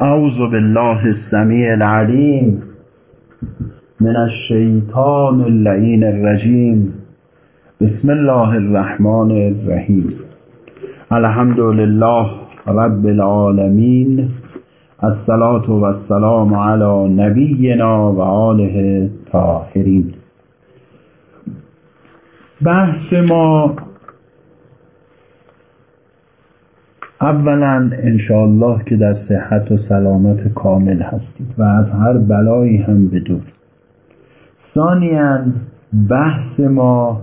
اعوذ بالله السمیع العلیم من الشیطان اللعین الرجیم. بسم الله الرحمن الرحیم. الحمد لله رب العالمین. الصلاة والسلام علی نبینا و آله طاهرین. بحث ما اولا انشاءالله که در صحت و سلامت کامل هستید و از هر بلایی هم بدور ثانیا بحث ما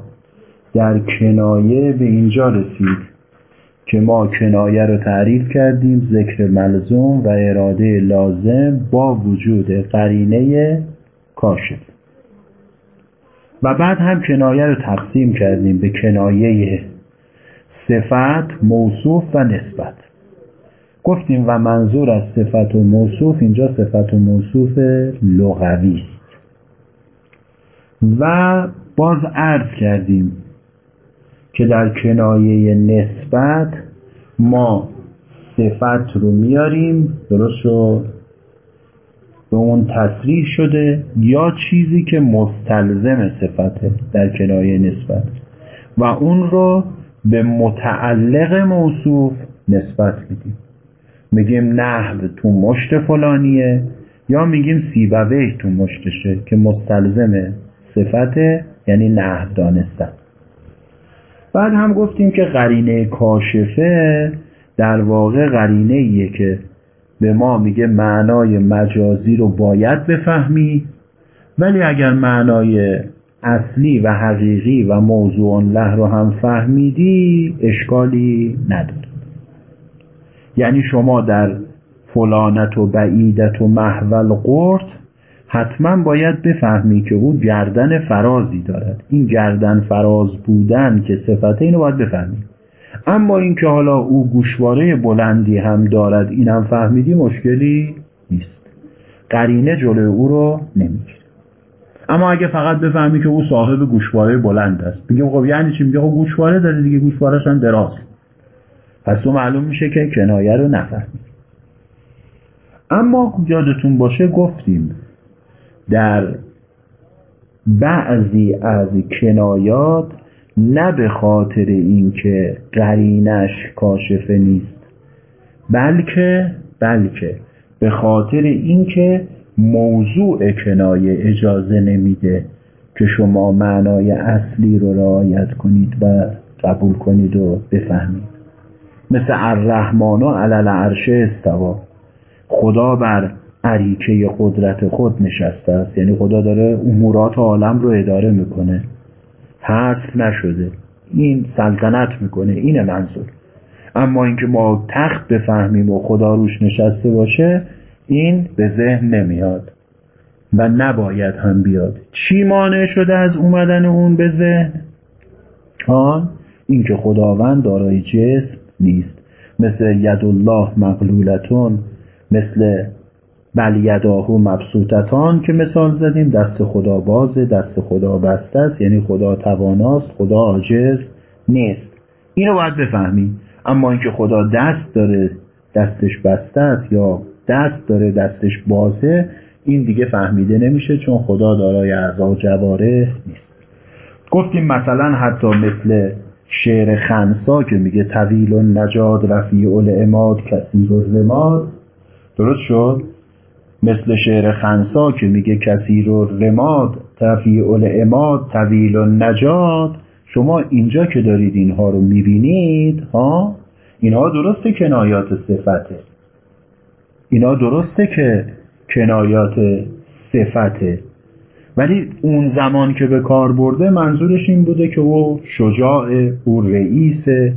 در کنایه به اینجا رسید که ما کنایه رو تعریف کردیم ذکر ملزوم و اراده لازم با وجود قرینه کاشف. و بعد هم کنایه رو تقسیم کردیم به کنایه صفت موصوف و نسبت. گفتیم و منظور از صفت و موصوف اینجا صفت و موصوف لغوی است. و باز عرض کردیم که در کنایه نسبت ما صفت رو میاریم درست شد؟ به اون تصریح شده یا چیزی که مستلزم صفته در کنایه نسبت. و اون رو به متعلق موصوف نسبت میدیم. میگیم نحو تو مشت فلانیه یا میگیم سیبوه تو مشتشه که مستلزم صفته یعنی نحو دانستن. بعد هم گفتیم که قرینه کاشفه در واقع قرینه ایه که به ما میگه معنای مجازی رو باید بفهمی ولی اگر معنای اصلی و حقیقی و موضوع له رو هم فهمیدی اشکالی نداره. یعنی شما در فلانت و بعیدت و محول قرد حتما باید بفهمی که او گردن فرازی دارد. این گردن فراز بودن که صفته اینو باید بفهمی. اما اینکه حالا او گوشواره بلندی هم دارد اینم فهمیدی مشکلی نیست. قرینه جلوی او رو نمی‌گیره. اما اگه فقط بفهمی که او صاحب گوشواره بلند است. بگیم خب یعنی چی؟ میگه خب گوشواره داره دیگه گوشوارش هم دراز. پس تو معلوم میشه که کنایه رو نفهمی اما یادتون باشه گفتیم در بعضی از کنایات نه به خاطر اینکه قرینش کاشفه نیست بلکه بلکه به خاطر اینکه موضوع کنایه اجازه نمیده که شما معنای اصلی رو رعایت کنید و قبول کنید و بفهمید. مثل الرحمن و علل عرشه استوا خدا بر عریکه قدرت خود نشسته است. یعنی خدا داره امورات عالم رو اداره می‌کنه. حصل نشده. این سلطنت می‌کنه. اینه منظور. اما اینکه ما تخت بفهمیم و خدا روش نشسته باشه این به ذهن نمیاد و نباید هم بیاد. چی مانع شده از اومدن اون به ذهن؟ آن اینکه خداوند دارای جسم نیست. مثل ید الله مغلولتون مثل بل یداهو مبسوطتان که مثال زدیم دست خدا بازه دست خدا بسته است یعنی خدا تواناست خدا عاجز نیست. اینو باید بفهمی اما اینکه خدا دست داره دستش بسته است یا دست داره دستش بازه این دیگه فهمیده نمیشه چون خدا دارای اعضا جواره نیست. گفتیم مثلا حتی مثل شعر خنسا که میگه طویل و نجاد رفیع الاماد کسی رماد درست شد؟ مثل شعر خنسا که میگه کثیر و رماد رفیع الاماد طویل و نجاد. شما اینجا که دارید اینها رو می‌بینید ها؟ اینها درسته کنایات صفته. اینا درسته که کنایات صفته. ولی اون زمان که به کار برده منظورش این بوده که او شجاع او رئیسه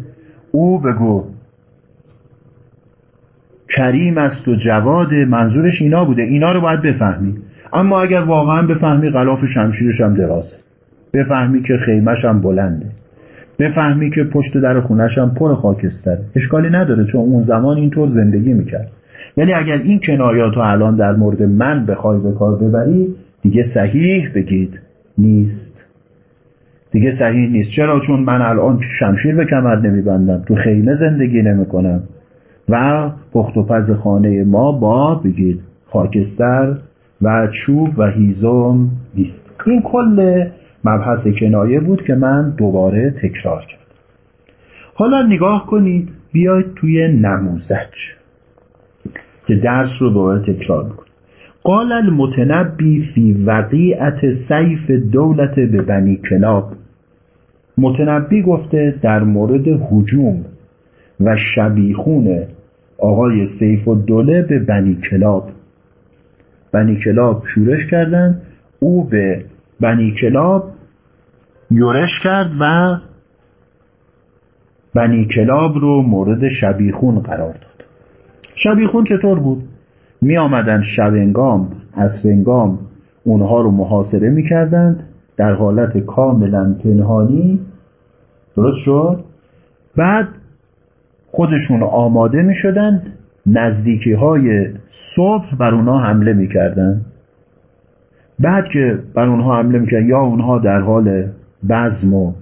او بگو کریم است و جواد منظورش اینا بوده. اینا رو باید بفهمی. اما اگر واقعا بفهمی غلاف شمشیرش هم درازه بفهمی که خیمش هم بلنده. بفهمی که پشت در خونش هم پر خاکستره. اشکالی نداره چون اون زمان اینطور زندگی می‌کرد. یعنی اگر این کنایات رو الان در مورد من بخوای به کار ببری دیگه صحیح بگید. نیست. دیگه صحیح نیست. چرا؟ چون من الان شمشیر به کمر نمیبندم. تو خیمه زندگی نمی‌کنم. و پخت و پز خانه ما با بگید خاکستر و چوب و هیزم نیست. این کل مبحث کنایه بود که من دوباره تکرار کردم. حالا نگاه کنید. بیاید توی نموزج که درس رو دوباره تکرار می‌کنید قال المتنبی فی وقیعت سیف دولت به بنی کلاب. متنبی گفته در مورد حجوم و شبیخون آقای سیف الدوله به بنی کلاب. بنی کلاب شورش کردند او به بنی کلاب یورش کرد و بنی کلاب رو مورد شبیخون قرار داد. شبیخون چطور بود؟ می آمدن شبنگام شبهنگام اونها رو محاصره می کردند در حالت کاملا پنهانی. درست شد؟ بعد خودشون آماده می شدن نزدیکی های صبح بر اونها حمله می کردن. بعد که بر اونها حمله می یا اونها در حال بزم و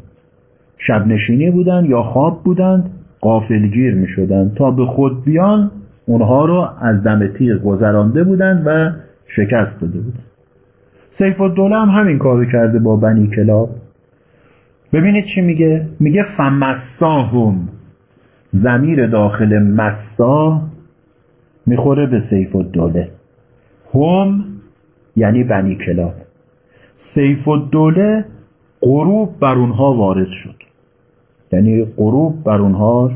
شب نشینی بودن یا خواب بودند قافلگیر می شدن تا به خود بیان اونها رو از دم تیغ گذرانده بودند و شکست داده بودند. سیف الدوله هم همین کارو کرده با بنی کلاب. ببینید چی میگه؟ میگه فمساهم. زمیر داخل مسا می‌خوره به سیف الدوله. هم یعنی بنی کلاب. سیف الدوله غروب بر اونها وارد شد. یعنی غروب بر اونها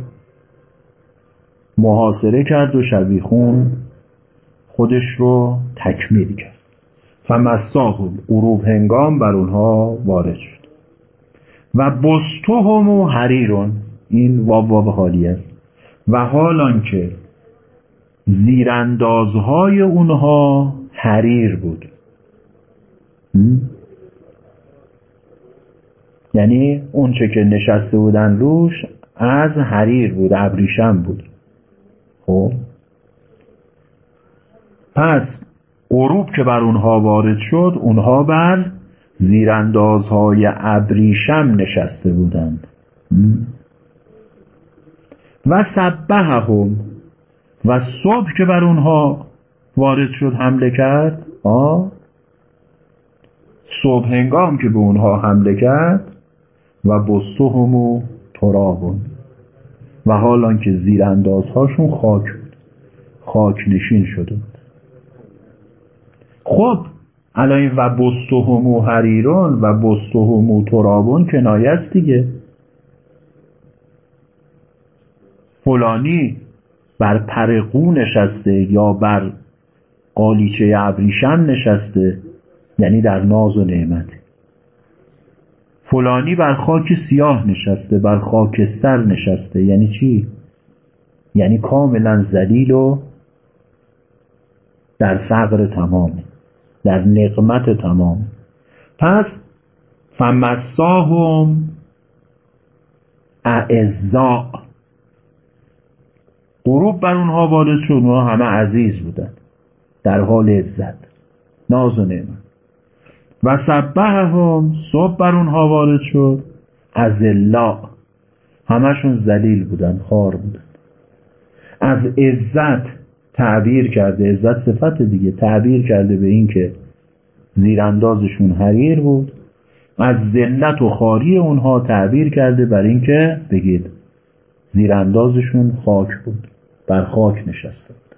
محاصره کرد و شبیخون خودش رو تکمیل کرد. فمساهم غروب هنگام بر اونها وارد شد. و بستهم و حریرون این واب واب حالی است. و حال که زیراندازهای اونها حریر بود. یعنی اونچه که نشسته بودن روش از حریر بود ابریشم بود. خب؟ پس غروب که بر اونها وارد شد اونها بر زیراندازهای ابریشم نشسته بودند. و سبههم و صبح که بر اونها وارد شد حمله کرد آ؟ صبح هنگام که به اونها حمله کرد و بستهم و ترابون. و حال که زیراندازهاشون خاک بود. خاک نشین شده بود. خب الان و بستهم و حریرون و بستهم و ترابون کنایه است دیگه. فلانی بر پرقو نشسته یا بر قالیچه ابریشم نشسته یعنی در ناز و نعمت. فلانی بر خاک سیاه نشسته بر خاکستر نشسته. یعنی چی؟ یعنی کاملا زلیل و در فقر تمامه در نقمت تمام. پس فمساهم اعزا. غروب بر اونها وارد شد اونها همه عزیز بودن. در حال عزت. ناز و نعمت. و هم صبح بر اونها وارد شد. از الله همشون زلیل بودن خار بودن. از عزت تعبیر کرده عزت صفت دیگه تعبیر کرده به این که زیراندازشون حریر بود. از ذلت و خاری اونها تعبیر کرده بر اینکه بگید زیراندازشون خاک بود بر خاک نشسته بود.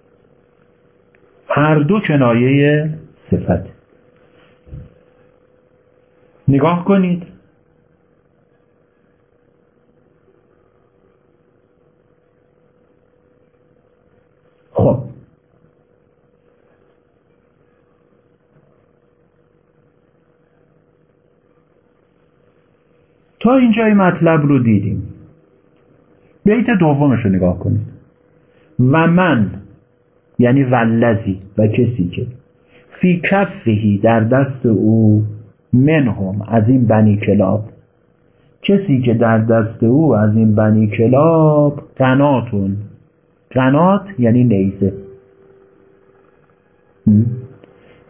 هر دو کنایه صفت. نگاه کنید. خب. تا اینجای مطلب رو دیدیم. بیت دومش رو نگاه کنید. و من یعنی والذی و کسی که فی کفه در دست او منهم از این بنی کلاب. کسی که در دست او از این بنی کلاب قناةٌ قنات یعنی نیزه.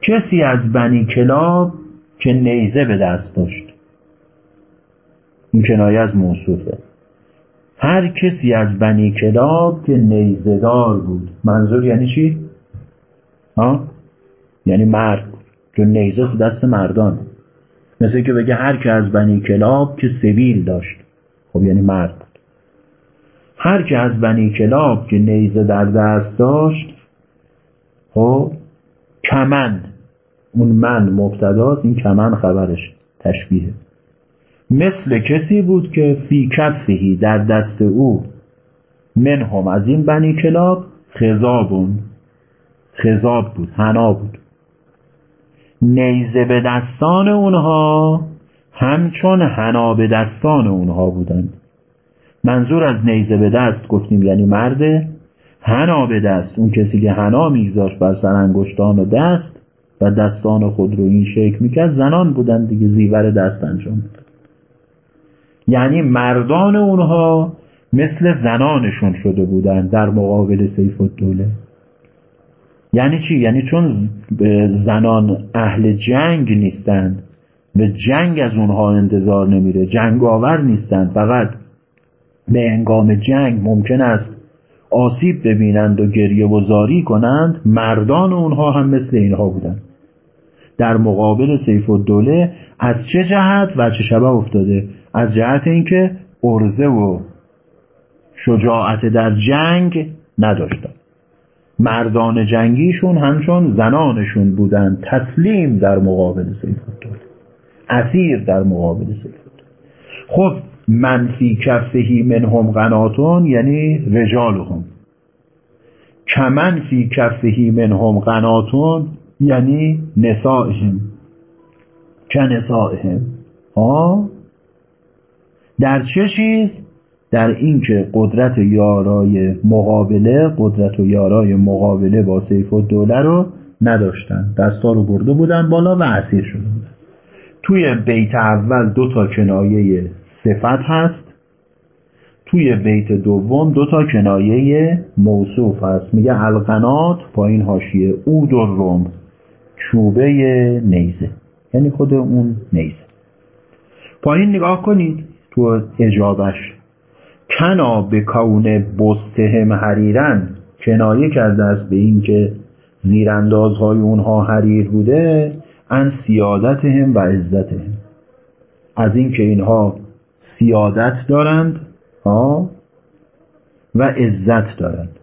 کسی از بنی کلاب که نیزه به دست داشت. این کنایه از موصوفه. هر کسی از بنی کلاب که نیزدار بود. منظور یعنی چی؟ ها؟ یعنی مرد چون نیزه تو دست مردان مثل که بگه هر که از بنی کلاب که سبیل داشت. خب یعنی مرد بود. هر که از بنی کلاب که نیزه در دست داشت خب کمن اون من مبتداست این کمن خبرش تشبیهه مثل کسی بود که فی کفهی در دست او منهم از این بنی کلاب خذابون خذاب بود حنا بود. نیزه به دستان اونها همچون حنا به دستان اونها بودند. منظور از نیزه به دست گفتیم یعنی مرده حنا به دست اون کسی که حنا میگذاشت بر سر انگشتان و دست و دستان خود رو این شکل می‌کرد زنان بودن دیگه زیور دست انجام یعنی مردان اونها مثل زنانشون شده بودن در مقابل سیف الدوله. یعنی چی؟ یعنی چون زنان اهل جنگ نیستند به جنگ از اونها انتظار نمیره. جنگاور نیستند فقط. به انگام جنگ ممکن است آسیب ببینند و گریه و زاری کنند. مردان اونها هم مثل اینها بودند در مقابل سیف الدوله از چه جهت و چه شبه افتاده؟ از جهت اینکه ارزه و شجاعت در جنگ نداشتن مردان جنگیشون همچون زنانشون بودن تسلیم در مقابل سیف الدوله اسیر در مقابل سیف الدوله خب منفی کفهی منهم قناتون یعنی رجالهم. کمن فی کفهی منهم قناتون یعنی نسائهم. که نسائهم. ها؟ در چه چیز؟ در اینکه قدرت یارای مقابله قدرت و یارای مقابله با سیف و دوله رو نداشتن. دستا رو برده بودن بالا و اسیر شده بودن. توی بیت اول دو تا کنایه صفت هست. توی بیت دوم دو تا کنایه موصوف هست. میگه القنات پایین حاشیه اود و روم. چوبه نیزه. یعنی خود اون نیزه. پایین نگاه کنید تو اجابش. کنا به کون بستهم حریرن. کنایه کرده است به اینکه زیراندازهای اونها حریر بوده ان سیادتهم و عزتهم. از اینکه اینها سیادت دارند ها و عزت دارند.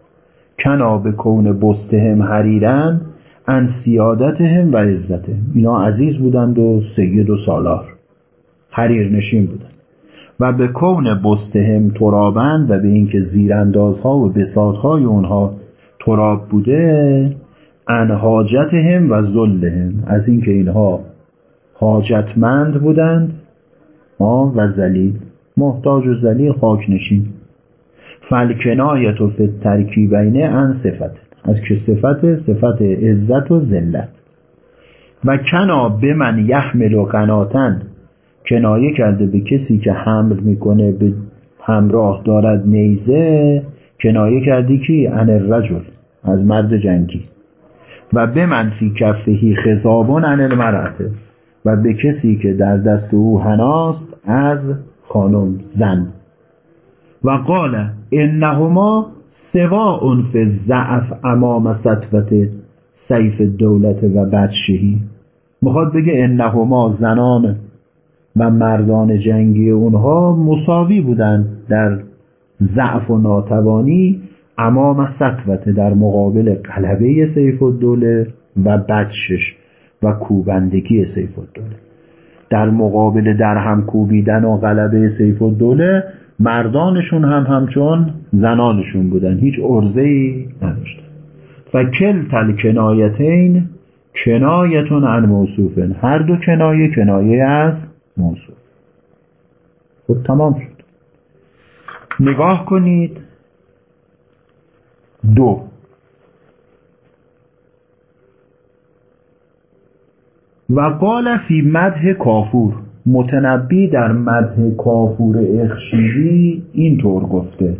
کنا به کون بستهم حریرن ان سیادتهم و عزتهم. اینا عزیز بودند و سید و سالار. حریر نشین بودند. و به کون بستهم ترابند و به اینکه زیراندازها و بساطهای اونها تراب بوده ان حاجتهم و ذلهم. از اینکه اینها حاجتمند بودند و زلیل محتاج و زلیل خاک نشین. فلکنایت و فت ترکیبینه ان صفت از که صفت؟ صفت عزت و ذلت. و کنا به من یحمل و قناتن کنایه کرده به کسی که حمل می‌کنه به همراه دارد نیزه کنایه کردی کی؟ ان الرجل از مرد جنگی. و به منفی کفهی خضابون ان المرأته و به کسی که در دست او هناست از خانم زن. و قال انهما سواء فی ضعف امام سطوت سیف دولت و بدشهی. می‌خواد بگه انهما زنان و مردان جنگی اونها مساوی بودند در ضعف و ناتوانی امام سطوت در مقابل قلبه سیف الدوله و بدشش و کوبندگی سیف الدوله در مقابل در هم کوبیدن و غلبه سیف الدوله مردانشون هم همچون زنانشون بودن هیچ عرضه ای نداشتن. و کل تل کنایتین کنایتون عن موصوفن هر دو کنایه کنایه از موصوف خب تمام شد. نگاه کنید. دو. و قال فی مده کافور. متنبی در مده کافور اخشیری اینطور گفته.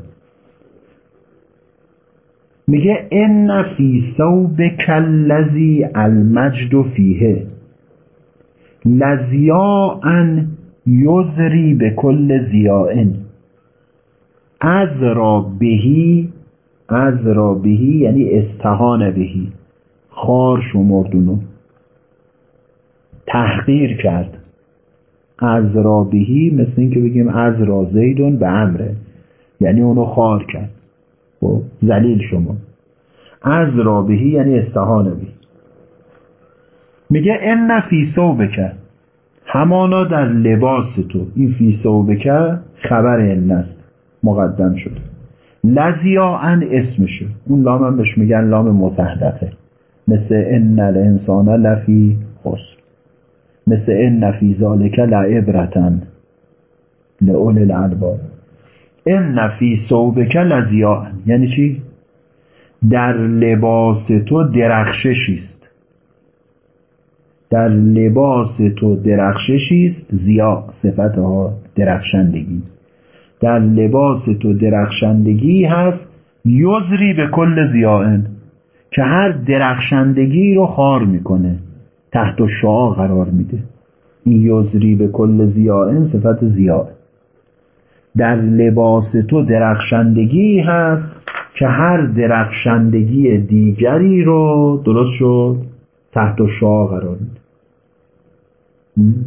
میگه ان فی ثوب کلذی المجد فیه. لزیاء یزری به کل زیائن از را بهی از را بهی یعنی استهان بهی. خار شمردونو تحقیر کرد. از را بهی مثل اینکه بگیم از را زیدون به امره. یعنی اونو خار کرد. خب زلیل شما از را بهی یعنی استهان بهی. میگه ان فی بکر همانا در لباس تو. این فی بکر خبر ان است. مقدم شده لزیاعن اسمشه. اون لام هم بهش میگن لام مزهدفه مثل ان الانسان لفی خسر. مثل ان فی ذالک لعبرتن لئول الالباب ان فی صوبک لزیاعن یعنی چی؟ در لباس تو درخششی در لباس تو درخششی است زیا صفتها درخشندگی. در لباس تو درخشندگی هست یزری به کل زیائن که هر درخشندگی رو خار می‌کنه تحت شعا قرار میده. این یزری به کل زیائن صفت زیاء. در لباس تو درخشندگی هست که هر درخشندگی دیگری رو درست شد؟ تحت شعا قرار. میده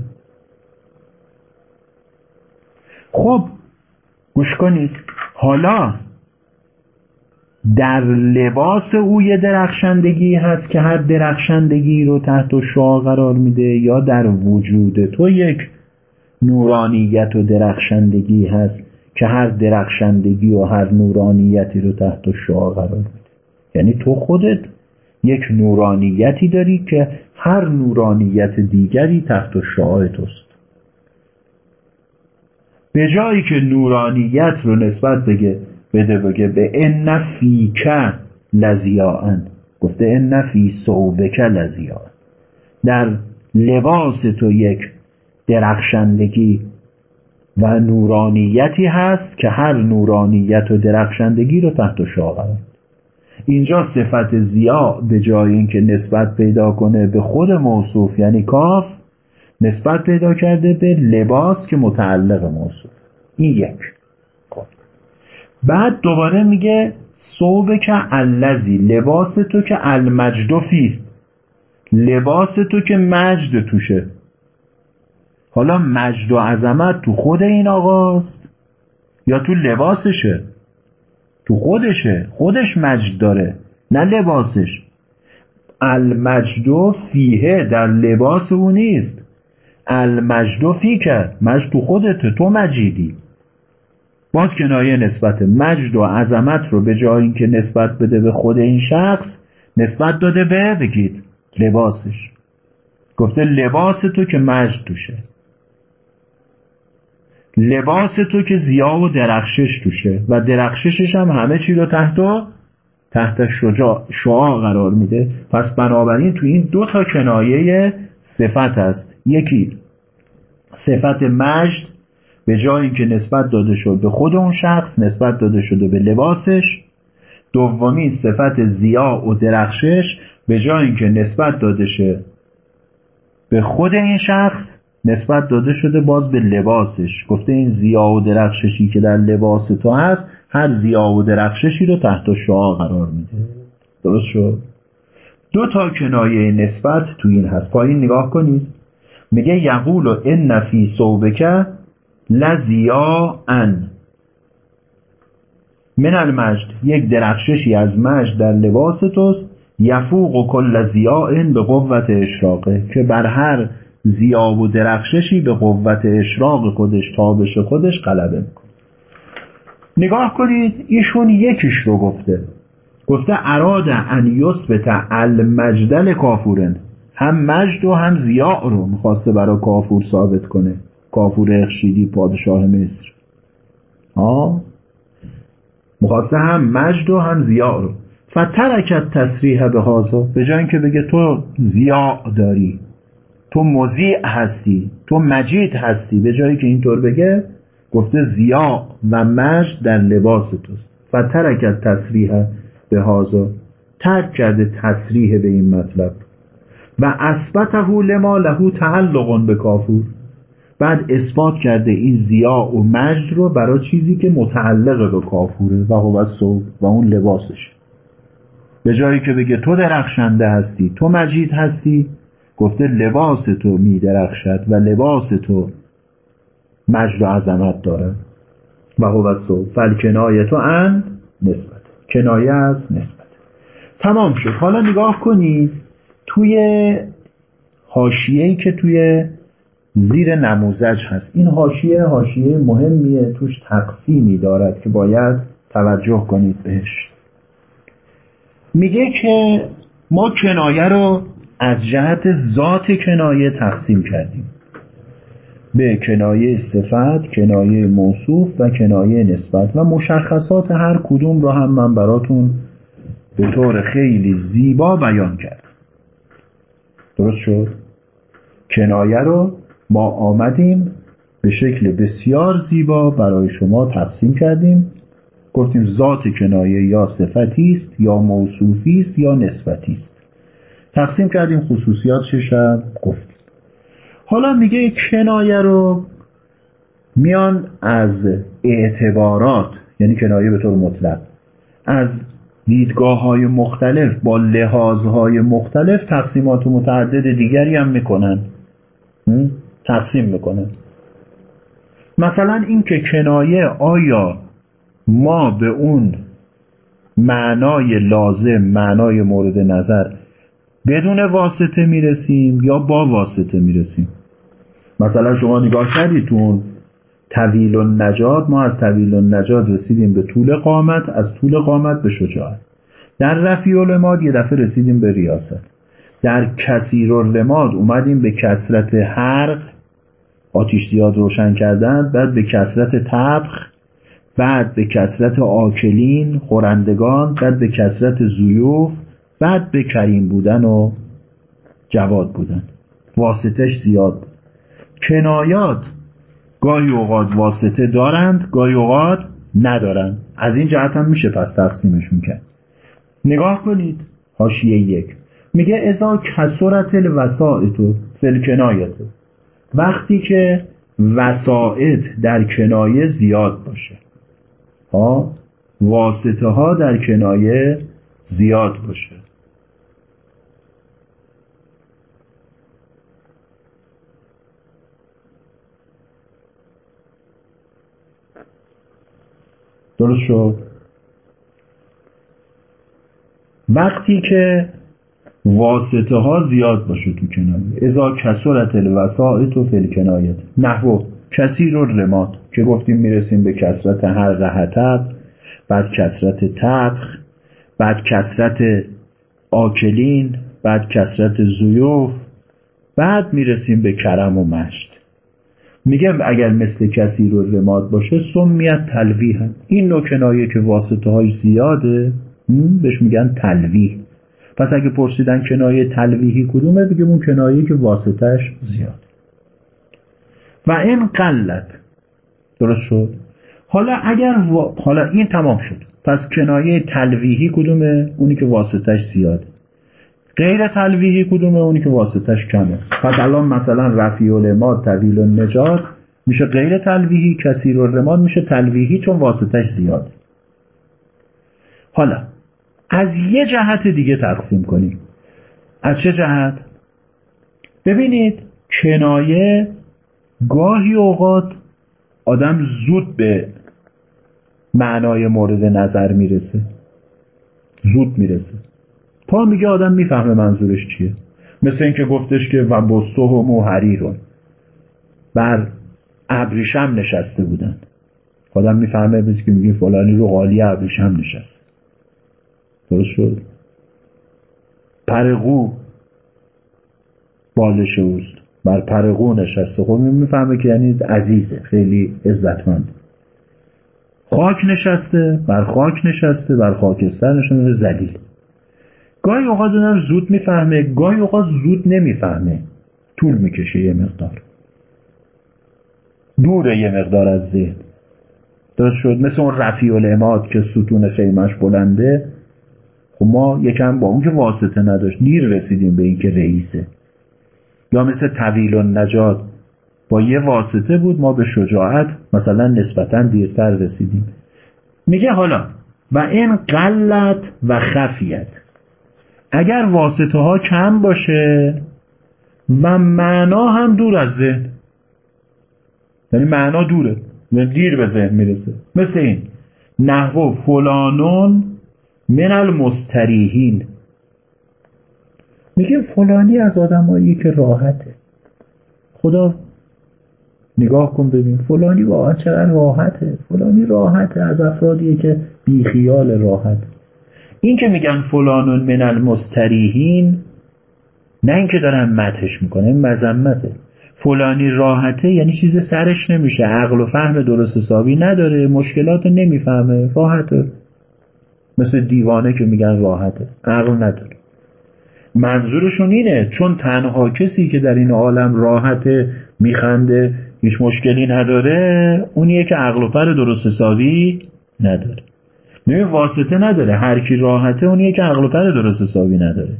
خب گوش کنید. حالا در لباس او یه درخشندگی هست که هر درخشندگی رو تحت شعا قرار میده یا در وجود تو یک نورانیت و درخشندگی هست که هر درخشندگی و هر نورانیتی رو تحت شعا قرار میده. یعنی تو خودت یک نورانیتی داری که هر نورانیت دیگری تحت شعاع توست. به جایی که نورانیت رو نسبت بگه بده بگه به ان فیک لزیاءن. گفته ان فی صوبک لزیاء در لباس تو یک درخشندگی و نورانیتی هست که هر نورانیت و درخشندگی رو تحت قرار اینجا صفت زیا به جای اینکه نسبت پیدا کنه به خود موصوف یعنی کاف نسبت پیدا کرده به لباس که متعلق موصوف. این یک. خب. بعد دوباره میگه صوب که الذی لباس تو که المجد فی لباس تو که مجد توشه. حالا مجد و عظمت تو خود این آقاست یا تو لباسشه؟ تو خودشه. خودش مجد داره نه لباسش. المجد فیه در لباس او نیست. المجد فی کرد مجد تو خودت تو مجیدی. باز کنایه نسبت مجد و عظمت رو به جای اینکه نسبت بده به خود این شخص نسبت داده به بگید لباسش. گفته لباس تو که مجد توشه. لباس تو که زیا و درخشش توشه و درخششش هم همه چی رو تحت تحت شجاع شعا قرار میده. پس بنابراین تو این دو تا کنایه صفت است یکی صفت مجد به جای اینکه نسبت داده شد به خود اون شخص نسبت داده شده به لباسش. دومی صفت زیا و درخشش به جای اینکه نسبت داده شه به خود این شخص. نسبت داده شده باز به لباسش. گفته این زیا و درخششی که در لباس تو هست هر زیا و درخششی رو تحت شعا قرار میده. درست شد؟ دو تا کنایه نسبت تو این هست. پایین نگاه کنید. میگه یقول و ان فی صوبک لزیا ان من المجد یک درخششی از مجد در لباس توست. یفوق و کل زیاء به قوت اشراقه. که بر هر زیا و درخششی به قوت اشراق خودش تابش خودش غلبه می‌کنه. نگاه کنید ایشون یکیش رو گفته. گفته اراد ان یثبت المجدل کافورن. هم مجد و هم زیاء رو می‌خواسته برای کافور ثابت کنه. کافور اخشیدی پادشاه مصر. آه. می‌خواسته هم مجد و هم ضیاء رو. فترک التصریح بهذا به جای که بگه تو ضیاء داری. تو مضیء هستی تو مجید هستی. به جایی که اینطور بگه گفته ضیا و مجد در لباس توست. فترک التصریح بهذا ترک کرده تصریح به این مطلب. و اثبته لما له تعلق به کافور. بعد اثبات کرده این زیا و مجد رو برای چیزی که متعلق به کافوره و هو صوب و اون لباسش. به جایی که بگه تو درخشنده هستی تو مجید هستی گفته لباس تو می درخشد و لباس تو مجد و عظمت داره. و هو صوب فالکنایه تو ان نسبت. کنایه از نسبت. تمام شد. حالا نگاه کنید توی حاشیه‌ای که توی زیر نموزج هست. این حاشیه حاشیه مهمیه. توش تقسیمی دارد که باید توجه کنید بهش. میگه که ما کنایه رو از جهت ذات کنایه تقسیم کردیم. به کنایه صفت، کنایه موصوف و کنایه نسبت و مشخصات هر کدوم رو هم من براتون به طور خیلی زیبا بیان کردم. درست شد؟ کنایه رو ما آمدیم به شکل بسیار زیبا برای شما تقسیم کردیم. گفتیم ذات کنایه یا صفتی است یا موصوفی است یا نسبتی است. تقسیم کردیم خصوصیاتش هم گفتیم حالا میگه کنایه رو میان از اعتبارات یعنی کنایه به طور مطلق از دیدگاه های مختلف با لحاظ های مختلف تقسیمات متعدد دیگری هم می‌کنن. تقسیم می‌کنه مثلا این که کنایه آیا ما به اون معنای لازم معنای مورد نظر بدون واسطه می‌رسیم یا با واسطه می‌رسیم؟ مثلا شما نگاه کردید تو اون طویل و نجات ما از طویل و نجات رسیدیم به طول قامت از طول قامت به شجاعت. در رفیع علماد یه دفعه رسیدیم به ریاست. در کثیر لماد اومدیم به کسرت حرق آتیش زیاد روشن کردن بعد به کسرت تبخ بعد به کسرت آکلین خورندگان بعد به کسرت زیوف بعد به کریم بودن و جواد بودن. واسطش زیاد بود. کنایات گاهی اوقات واسطه دارند گاهی اوقات ندارند. از این جهت هم میشه پس تقسیمشون کرد. نگاه کنید. حاشیه یک. میگه ازا کسرت الوسائط فل کنایت وقتی که وسائط در کنایه زیاد باشه. ها؟ واسطه ها در کنایه زیاد باشه. درست شد؟ وقتی که واسطه ها زیاد باشه تو کنایه ازا کسرت الوسائط و فل کنایت نحو کثیر و رماد که گفتیم می‌رسیم به کسرت هر رهتب بعد کسرت تبخ بعد کسرت آکلین بعد کسرت زیوف بعد می‌رسیم به کرم و مشت میگم اگر مثل کثیر و رماد باشه سمیت تلویه این نوع کنایه که واسطه های زیاده بهش میگن تلویه پس اگه پرسیدن کنایه تلویحی کدومه بگیم اون کنایه که واسطش زیاد. و این قلت. درست شد؟ حالا اگر و... حالا این تمام شد. پس کنایه تلویحی کدومه؟ اونی که واسطش زیاده. غیر تلویحی کدومه؟ اونی که واسطش کمه. پس الان مثلا رفیع الاماد طویل النجات میشه غیر تلویحی کثیر الرماد میشه تلویحی چون واسطش زیاده حالا از یه جهت دیگه تقسیم کنیم. از چه جهت؟ ببینید کنایه گاهی اوقات آدم زود به معنای مورد نظر می‌رسه. زود می‌رسه. تا میگه آدم می‌فهمه منظورش چیه. مثل اینکه گفتش که و بستو و موهریرون بر ابریشم نشسته بودن. آدم می‌فهمه مثل که میگه فلانی رو قالی ابریشم نشست درست شد؟ پرقو بالش اوست. بر پرقو نشسته. خب می‌فهمه که یعنی عزیزه. خیلی عزتمند. خاک نشسته. بر خاک نشسته. بر خاکستر نشسته. زلیل. گاهی اوقات آدم زود می‌فهمه گاهی اوقات زود نمی‌فهمه. طول می‌کشه یه مقدار. دوره یه مقدار از ذهن. درست شد؟ مثل اون رفیع الاماد که ستون خیمش بلنده. خب ما یکم با اون که واسطه نداشت دیر رسیدیم به اینکه رئیسه. یا مثل طویل نجات با یه واسطه بود ما به شجاعت مثلا نسبتا دیرتر رسیدیم. میگه حالا و این قلت و خفیت. اگر واسطه ها کم باشه و معنا هم دور از ذهن. یعنی معنا دوره. و دیر به ذهن می‌رسه. مثل این. نحو فلانون من المستریحین. میگه فلانی از آدمایی که راحته. خدا نگاه کن ببین. فلانی واقعا چقدر راحته. فلانی راحته از افرادیه که بیخیال راحت. این که میگن فلانون من المستریحین نه اینکه دارن متش می‌کنه مذمته. فلانی راحته یعنی چیز سرش نمیشه عقل و فهم درست حسابی نداره مشکلات نمی‌فهمه راحته. مثل دیوانه که میگن راحته عقل نداره. منظورشون اینه چون تنها کسی که در این عالم راحته میخنده هیچ مشکلی نداره اونیه که عقل و پر درست حسابی نداره. نمی واسطه نداره. هر کی راحته اونیه که عقل و پر درست حسابی نداره.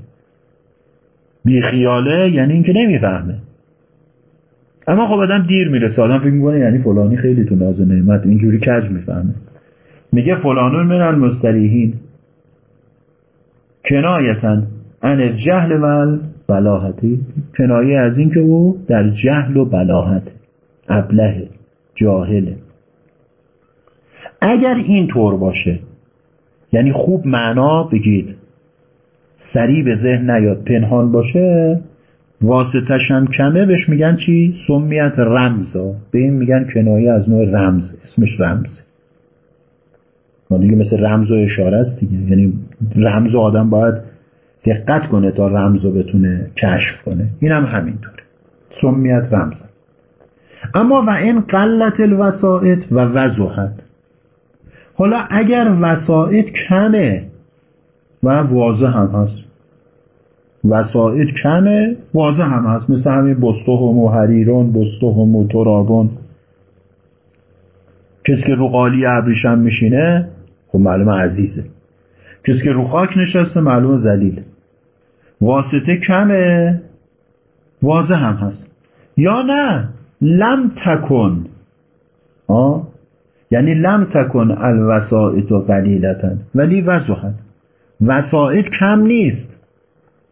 بیخیاله یعنی اینکه نمی‌فهمه. اما خب آدم دیر می‌رسه. آدم فکر می‌کنه یعنی فلانی خیلی تو ناز نعمت اینجوری کج می‌فهمه. میگه فلانون من المستریحین. کنایتن ان جهل و بلاحتی کنایه از اینکه او در جهل و بلاحت ابله جاهله. اگر این طور باشه یعنی خوب معنا بگید. سریع به ذهن نیاد پنهان باشه. واسطش هم کمه بهش میگن چی؟ سمیت رمزا به این میگن کنایه از نوع رمز. اسمش رمز. دیگه مثل رمز و اشاره است دیگه. یعنی رمز آدم باید دقت کنه تا رمز رو بتونه کشف کنه. این هم همینطوره. سمیت رمز. اما و این قلت الوسائط و وضوحت. حالا اگر وسائط کمه و واضح هم هست. وسائط کمه واضح هم هست. مثل همین بستهم و حریرون بستهم و ترابون کسی که رو قالی ابریشم میشینه خب معلوم عزیزه. کسی که رو خاک نشسته معلوم زلیل واسطه کمه واضح هم هست. یا نه لم تکن. آه؟ یعنی لم تکن الوسائط و قلیلتن ولی وضوحن وسائط کم نیست.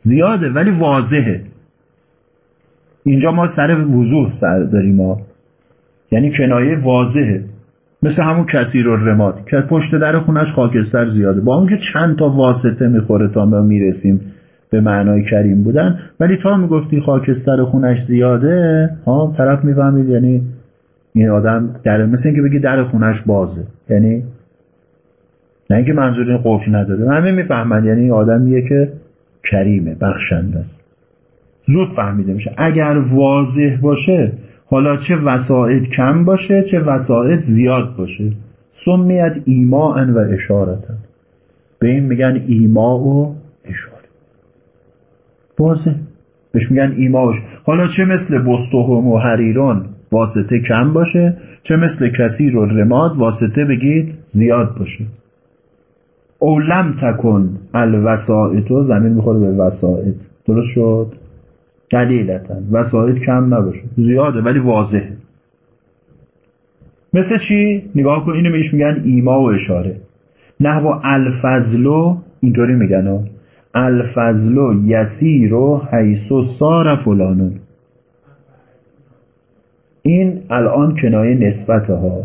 زیاده ولی واضحه. اینجا ما سر وضوح سر داریم ما. یعنی کنایه واضحه. مثل همون کسی رو رماد. که پشت در خونش خاکستر زیاده. با اون چند تا واسطه می‌خوره تا ما می‌رسیم به معنای کریم بودن. ولی تا می‌گفتی خاکستر خونش زیاده ها طرف می‌فهمید یعنی این آدم در مثل اینکه بگی در خونش بازه. یعنی نه اینکه منظور این قفل نداره. همه می‌فهمند یعنی آدمیه که کریمه بخشنده است. زود فهمیده میشه. اگر واضح باشه حالا چه وسائط کم باشه چه وسائط زیاد باشه. سمیت ایماء و اشارتا به این میگن ایما و اشاره. واضح. بهش میگن ایماش حالا چه مثل بستهم و حریرون واسطه کم باشه چه مثل کثیر و رماد واسطه بگید زیاد باشه. او لم تکن الوسائط و زمین می‌خوره به وسائط. درست شد؟ قلیلتا وسائط کم نباشه. زیاده ولی واضحه. مثل چی؟ نگاه کن اینو میش میگن ایما و اشاره. نحو الفضلو اینطوری میگن الفضلو یسیرو حیثو سار فلانون. این الان کنایه نسبت ها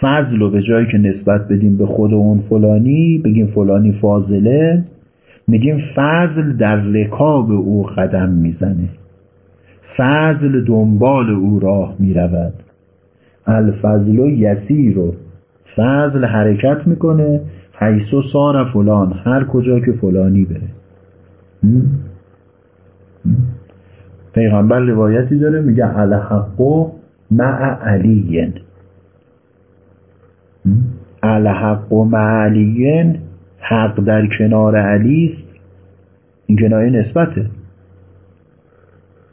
فضل رو به جایی که نسبت بدیم به خود اون فلانی بگیم فلانی فاضله میگیم فضل در رکاب او قدم می‌زنه. فضل دنبال او راه می‌رود. الفضل و یسیر و فضل حرکت می‌کنه. حیث و سار فلان هر کجا که فلانی بره. پیغمبر روایتی داره میگه الحق مع علیین الحق و معلین حق در کنار علی است. این کنایه نسبته.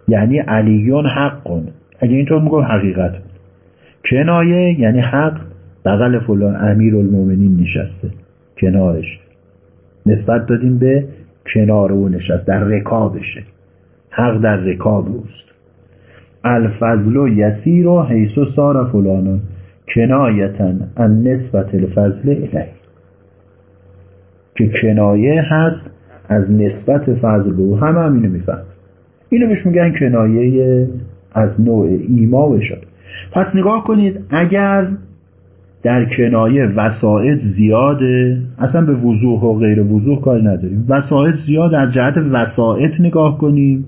یعنی علیون حقون. اگه اینطور میگم حقیقت. کنایه یعنی حق بغل فلان امیر المومنین نشسته کنارش. نسبت دادیم به کنار او نشست در رکابشه. حق در رکاب اوست. الفضل و یسیر و حیث و سار فلانون کنایتن ان نسبت الفضل الیه. که کنایه هست از نسبت فضل به هم هم اینو میفهم. اینو بهش میگن کنایه از نوع ایما بشد پس نگاه کنید اگر در کنایه وسائط زیاده اصلا به وضوح و غیر وضوح کار نداریم. وسائط زیاد در جهت وسائط نگاه کنیم.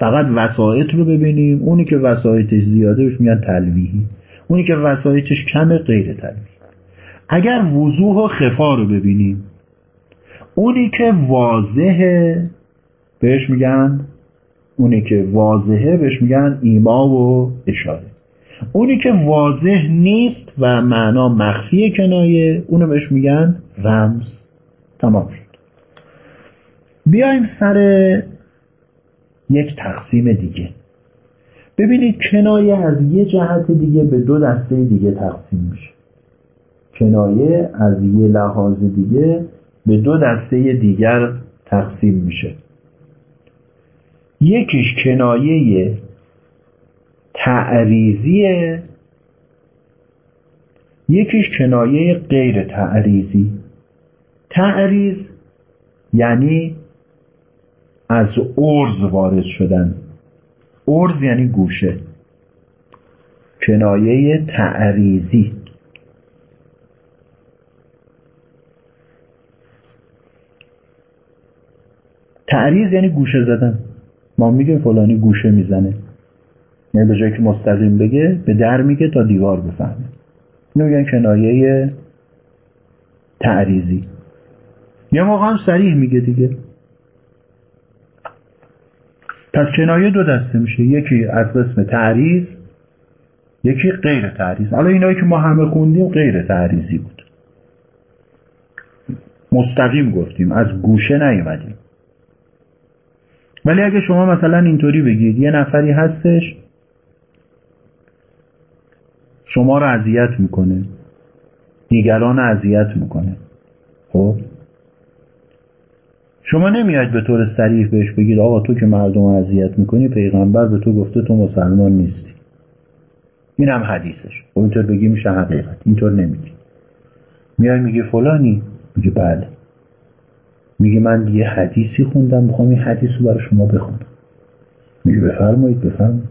فقط وسایط رو ببینیم. اونی که وسایطش زیاده بهش میگن تلویحی. اونی که وسایطش کمه غیر تلویحی. اگر وضوح و خفا رو ببینیم اونی که واضحه بهش میگن اونی که واضحه بهش میگن ایما و اشاره. اونی که واضح نیست و معنا مخفی کنایه اونو بهش میگن رمز. تمام شد. بیایم سر یک تقسیم دیگه. ببینید کنایه از یه جهت دیگه به دو دسته دیگه تقسیم میشه. کنایه از یه لحاظ دیگه به دو دسته دیگر تقسیم میشه. یکیش کنایه تعریزیه یکیش کنایه غیر تعریزی تعریز یعنی از ارز وارد شدن. ارز یعنی گوشه. کنایه تعریزی تعریض یعنی گوشه زدن. ما میگیم فلانی گوشه می‌زنه. یعنی به جایی که مستقیم بگه به در میگه تا دیوار بفهمه. اینو میگن کنایه تعریزی یه موقع هم سریح میگه دیگه. پس کنایه دو دسته میشه. یکی از قسم تعریض یکی غیر تعریض. حالا اینایی که ما همه خوندیم غیر تعریضی بود. مستقیم گفتیم از گوشه نیومدیم. ولی اگه شما مثلا اینطوری بگید یه نفری هستش شما رو اذیت می‌کنه دیگران اذیت می‌کنه. خب؟ شما نمیاد به طور صریح بهش بگید آقا تو که مردم اذیت می‌کنی پیغمبر به تو گفته تو مسلمان نیستی. این هم حدیثش. خب اینطور بگی میشه حقیقت. اینطور نمیگی میای میگه فلانی. میگه بله. میگه من یه حدیثی خوندم می‌خوام این حدیث رو برای شما بخونم. میگه بفرمایید بفرمایید.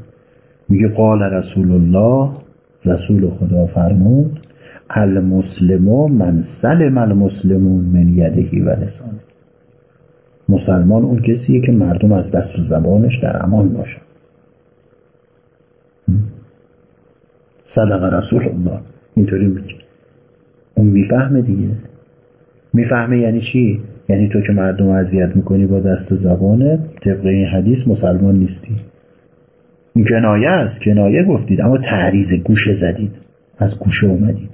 میگه قال رسول الله رسول خدا فرمود المسلم من سلم المسلمون من یدهی و لسانه. مسلمان اون کسیه که مردم از دست و زبانش در امان باشن. صدق رسول الله. اینطوری میگه. اون می‌فهمه دیگه. می‌فهمه یعنی چی؟ یعنی تو که مردم اذیت می‌کنی با دست و زبانه طبق این حدیث مسلمان نیستی. این کنایه است. کنایه گفتید اما تعریض گوشه زدید. از گوشه اومدید.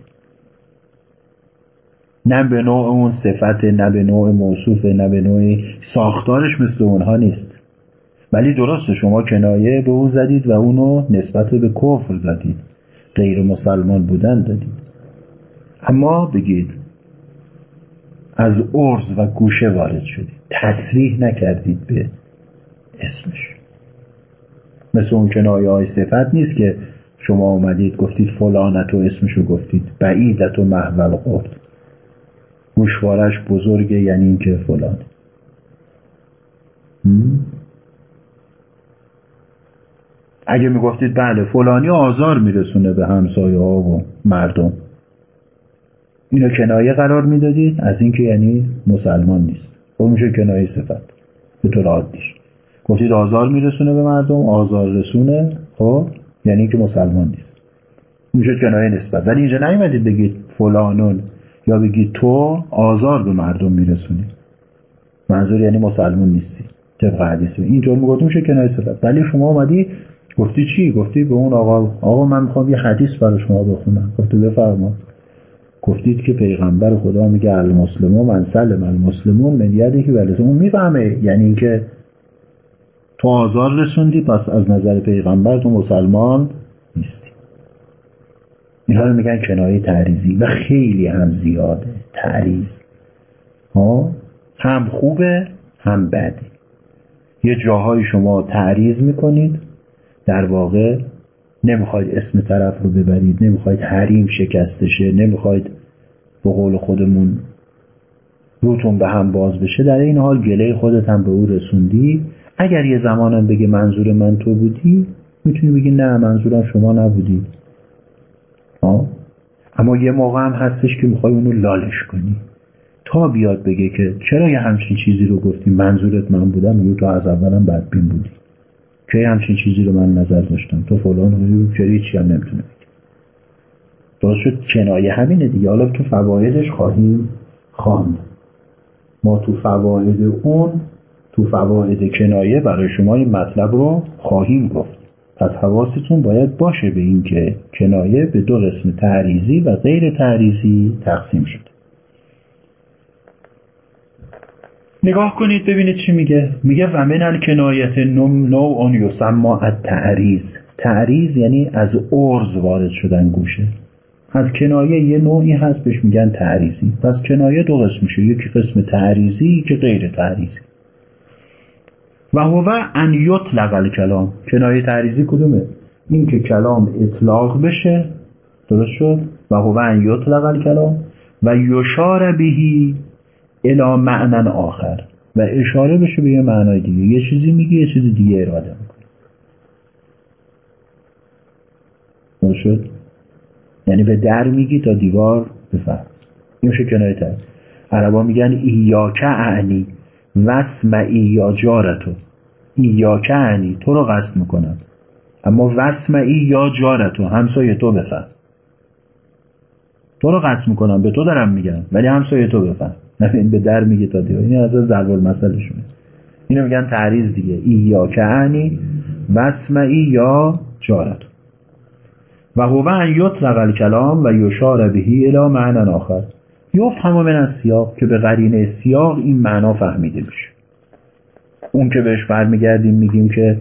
نه به نوع اون صفت نه به نوع موصوف نه به نوع ساختارش مثل اونها نیست. ولی درسته شما کنایه به او زدید و اونو نسبت به کفر دادید غیر مسلمان بودن دادید. اما بگید از ارز و گوشه وارد شدید. تصریح نکردید به اسمش. مثل اون کنایه های صفت نیست که شما اومدید گفتید فلانت و اسمشو گفتید. بعیدت و محول قرد. گوشوارش بزرگه یعنی اینکه فلان. اگه می‌گفتید بله فلانی آزار میرسونه به همسایه ها و مردم. اینو کنایه قرار می‌دادید؟ از اینکه یعنی مسلمان نیست. خب میشه کنایه صفت. به طور عادیش. گفتید آزار میرسونه به مردم آزار رسونه خب؟ یعنی که مسلمان نیست. میشه کنایه نسبت. ولی اینجا نیومدید بگید فلانون یا بگی تو آزار به مردم میرسونی؟ منظور یعنی مسلمون نیستی. طبق حدیث اینطور می‌گفتم میشه کنایه صفت. ولی شما اومدی گفتی چی؟ گفتی به اون آقا آقا من می‌خوام یه حدیث برای شما بخونم. گفتی بفرما گفتید که پیغمبر خدا میگه المسلمون من سلم المسلمون من یده که ولی اون می‌فهمه. یعنی اینکه تو آزار رسوندی پس از نظر پیغمبر تو مسلمان نیستی. اینها رو میگن کنایه تعریزی و خیلی هم زیاده. تعریز ها؟ هم خوبه هم بده. یه جاهای شما تعریز می‌کنید در واقع نمی‌خواید اسم طرف رو ببرید نمی‌خواید حریم شکسته شه نمی‌خواید به قول خودمون روتون به هم باز بشه. در این حال گله خودت هم به او رسوندی. اگر یه زمانم بگه منظور من تو بودی می‌تونی بگی نه منظورم شما نبودی. آه؟ اما یه موقع هم هستش که می‌خوای اونو لالش کنی. تا بیاد بگه که چرا یه همچین چیزی رو گفتی منظورت من بودم میگه تو از اولم بدبین بودی. که همچین چیزی رو من نظر داشتم؟ تو فلان چرا چی هم نمی‌تونه درست شد؟ کنایه همینه دیگه. حالا تو فوایدش خواهیم خواند. ما تو فواید اون تو فواید کنایه برای شما این مطلب رو خواهیم گفت. پس حواستون باید باشه به این که کنایه به دو قسم تعریزی و غیر تعریزی تقسیم شده. نگاه کنید ببینید چی میگه. میگه و من الکنایت نوع یسما التعریز تعریز یعنی از ارز وارد شدن گوشه. از کنایه یه نوعی هست بهش میگن تعریزی پس کنایه دو قسم میشه. یکی قسم تعریزی که غیر تعریزی و هو ان یطلق الکلام. کنایه تعریزی کدومه؟ این که کلام اطلاق بشه درست شد؟ و هو ان یطلق الکلام. و یشار بهی الا معنا آخر. و اشاره بشه به یه معنای دیگه. یه چیزی میگه یه چیزی دیگه اراده می‌کنه. شد؟ یعنی به در میگی تا دیوار بفهم. این میشه کنایه تر عربا میگن ایاکه اعنی وسمعی یا جارتو ایاکه اعنی تو رو قصد می‌کنم. اما وسمعی یا جارتو همسایه تو بفهم. تو رو قصد می‌کنم به تو دارم میگم ولی همسایه تو بفهم. این به در میگه تا دیگه. این از ضرب المثل شونه اینو میگن تعریض دیگه. ای یا کعنی وسمعی یا جارت و هو ان یطلق الکلام و یشار بهی الی معنا آخر. یفهم من از سیاق که به قرینه سیاق این معنا فهمیده میشه. اون که بهش برمیگردیم میگیم که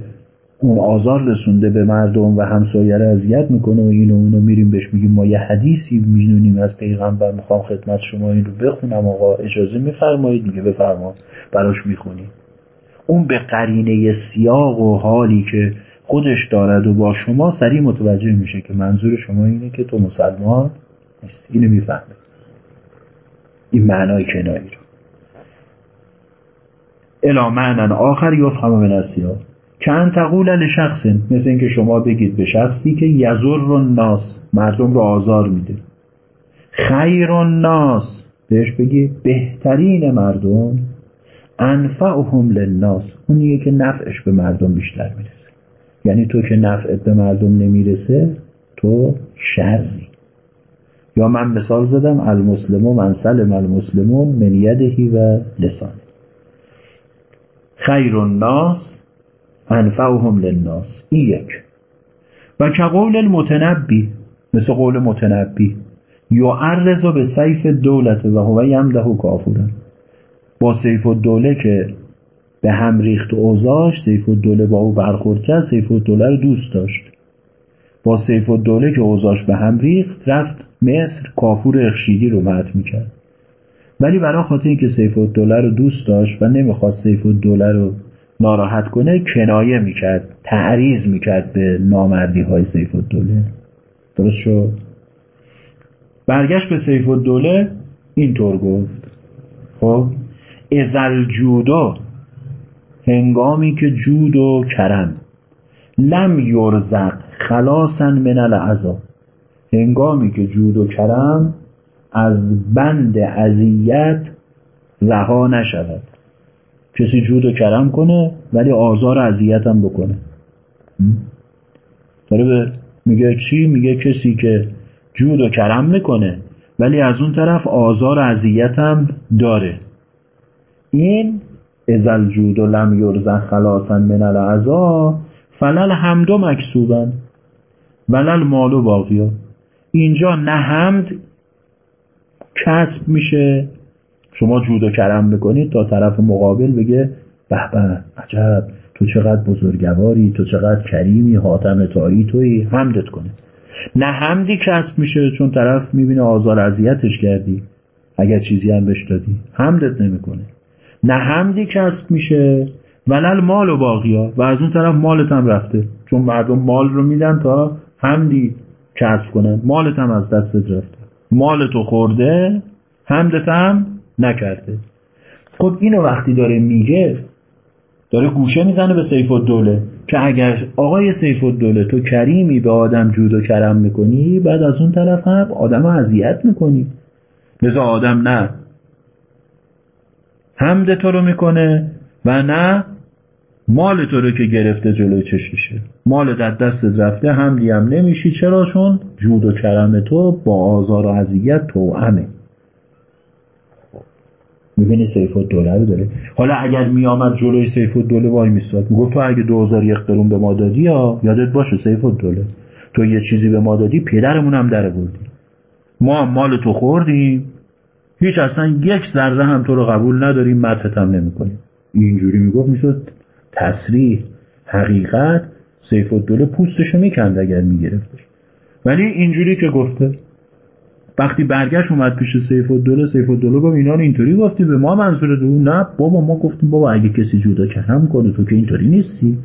اون آزار رسونده به مردم و همسایه رو اذیت می‌کنه و اینو اونو میریم بهش میگیم ما یه حدیثی می‌دونیم از پیغمبر می‌خوام خدمت شما این رو بخونم آقا اجازه میفرمایید؟ میگه بفرما براش می‌خونی. اون به قرینه سیاق و حالی که خودش دارد و با شما سریع متوجه میشه که منظور شما اینه که تو مسلمان نیست اینو می‌فهمه. این معنای کنایی رو. الا معنا آخر یفهم من السیاق کن تقول لشخص مثل اینکه شما بگید به شخصی که یزر الناس مردم رو آزار میده. خیر الناس بهش بگی بهترین مردم انفعهم للناس اونیه که نفعش به مردم بیشتر می‌رسه. یعنی تو که نفعت به مردم نمی‌رسه تو شری. یا من مثال زدم المسلمون من سلم المسلمون من یدهی و لسان. خیر الناس انفعهم للناس. این یک. و کقول المتنبی مثل قول متنبی یعرض بسیف الدولة و هو یمدح کافوراً با سیف الدوله که به هم ریخت اوضاعش سیف الدوله با او برخورد کرد سیف الدوله رو دوست داشت. با سیف الدوله که اوضاعش به هم ریخت رفت مصر کافور اخشیدی رو مدح می‌کرد. ولی برای خاطر اینکه سیف الدوله رو دوست داشت و نمی‌خواست سیف الدوله رو ناراحت کنه کنایه می‌کرد تعریض می‌کرد به نامردی های سیف الدوله. درست شد؟ برگشت به سیف الدوله اینطور گفت. خب ازل جودو هنگامی که جود و کرم لم یرزق خلاصا من العذاب. هنگامی که جود و کرم از بند اذیت رها نشود. کسی جود و کرم کنه ولی آزار و اذیت هم بکنه. داره به میگه چی؟ میگه کسی که جود و کرم می‌کنه ولی از اون طرف آزار و اذیت هم داره. این ازل جود و لم یرزن خلاصا من العذا فلل حمد و مکسوبن ولل مال و باقیا اینجا نه حمد کسب میشه. شما جود و کرم بکنید تا طرف مقابل بگه به به عجب. تو چقدر بزرگواری تو چقدر کریمی حاتم تایی توی حمدت کنه. نه حمدی کسب میشه چون طرف می‌بینه آزار اذیتش کردی. اگر چیزی هم بهش دادی حمدت نمی‌کنه. نه حمدی کسب میشه ولل مال و باقیا. و از اون طرف مالت هم رفته. چون مردم مال رو میدن تا حمدی کسب کنن مالت هم از دستت رفته. مال تو خورده حمدت هم نکرده. خب اینو وقتی داره میگه داره گوشه می‌زنه به سیف الدوله که اگر آقای سیف الدوله تو کریمی به آدم جود و کرم می‌کنی بعد از اون طرف هم آدم اذیت می‌کنی. لذا آدم نه. حمد تو رو می‌کنه و نه مال تو رو که گرفته جلوی چشمشه مال در دست رفته حمدی هم نمیشی. چرا؟ چون جود و کرم تو با آزار و اذیت توامه می‌بینی سیف الدوله رو داره؟ حالا اگر میآمد جلوی سیف الدوله وای میستاد می‌گفت تو اگه دوزار یک قرون به ما دادی یا یادت باشه سیف الدوله. تو یه چیزی به ما دادی پدرمون هم در بردی ما هم مال تو خوردیم. هیچ اصلا یک ذره هم تو رو قبول نداریم مدحت هم نمی‌کنیم. اینجوری می‌گفت می‌شد. تصریح حقیقت سیف الدوله پوستشو می‌کند اگر میگرفتش. ولی اینجوری که گفته وقتی برگشت اومد پیش سیف الدوله سیف الدوله گفت اینا اینطوری گفتی به ما منظور دو؟ نه بابا ما گفتیم بابا اگه کسی جودا کرم کنه تو که اینطوری نیستی.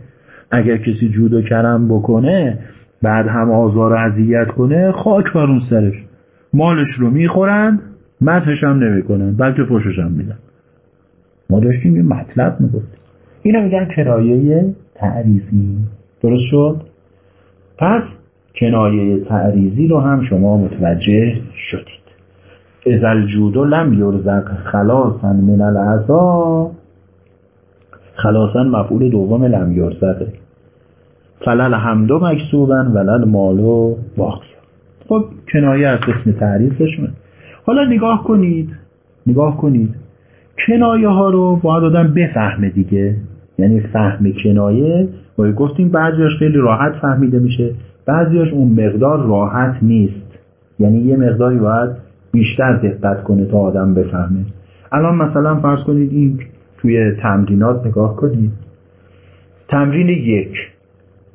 اگر کسی جودا کرم بکنه بعد هم آزار و اذیت کنه خاک بر اون سرش. مالش رو می‌خورن مدحش هم نمی‌کنن بلکه فوشش هم میدن. ما داشتیم یه مطلب می‌گفتیم. اینو میگن کنایه تعریزی درست شد؟ پس کنایه تعریزی رو هم شما متوجه شدید. ازل جودو لم یرزق خلاصا من العذا. خلاصا مفعول دوم لم یرزقه فلل حمدو مکسوبن ولل مالو باقی خب کنایه از اسم تعریزش من حالا نگاه کنید. نگاه کنید. کنایه ها رو باید آدم بفهمه دیگه. یعنی فهم کنایه باید گفتیم بعضیاش خیلی راحت فهمیده میشه بعضیاش اون مقدار راحت نیست. یعنی یه مقداری باید بیشتر دقت کنه تا آدم بفهمه. الان مثلا فرض کنید این توی تمرینات نگاه کنید. تمرین یک.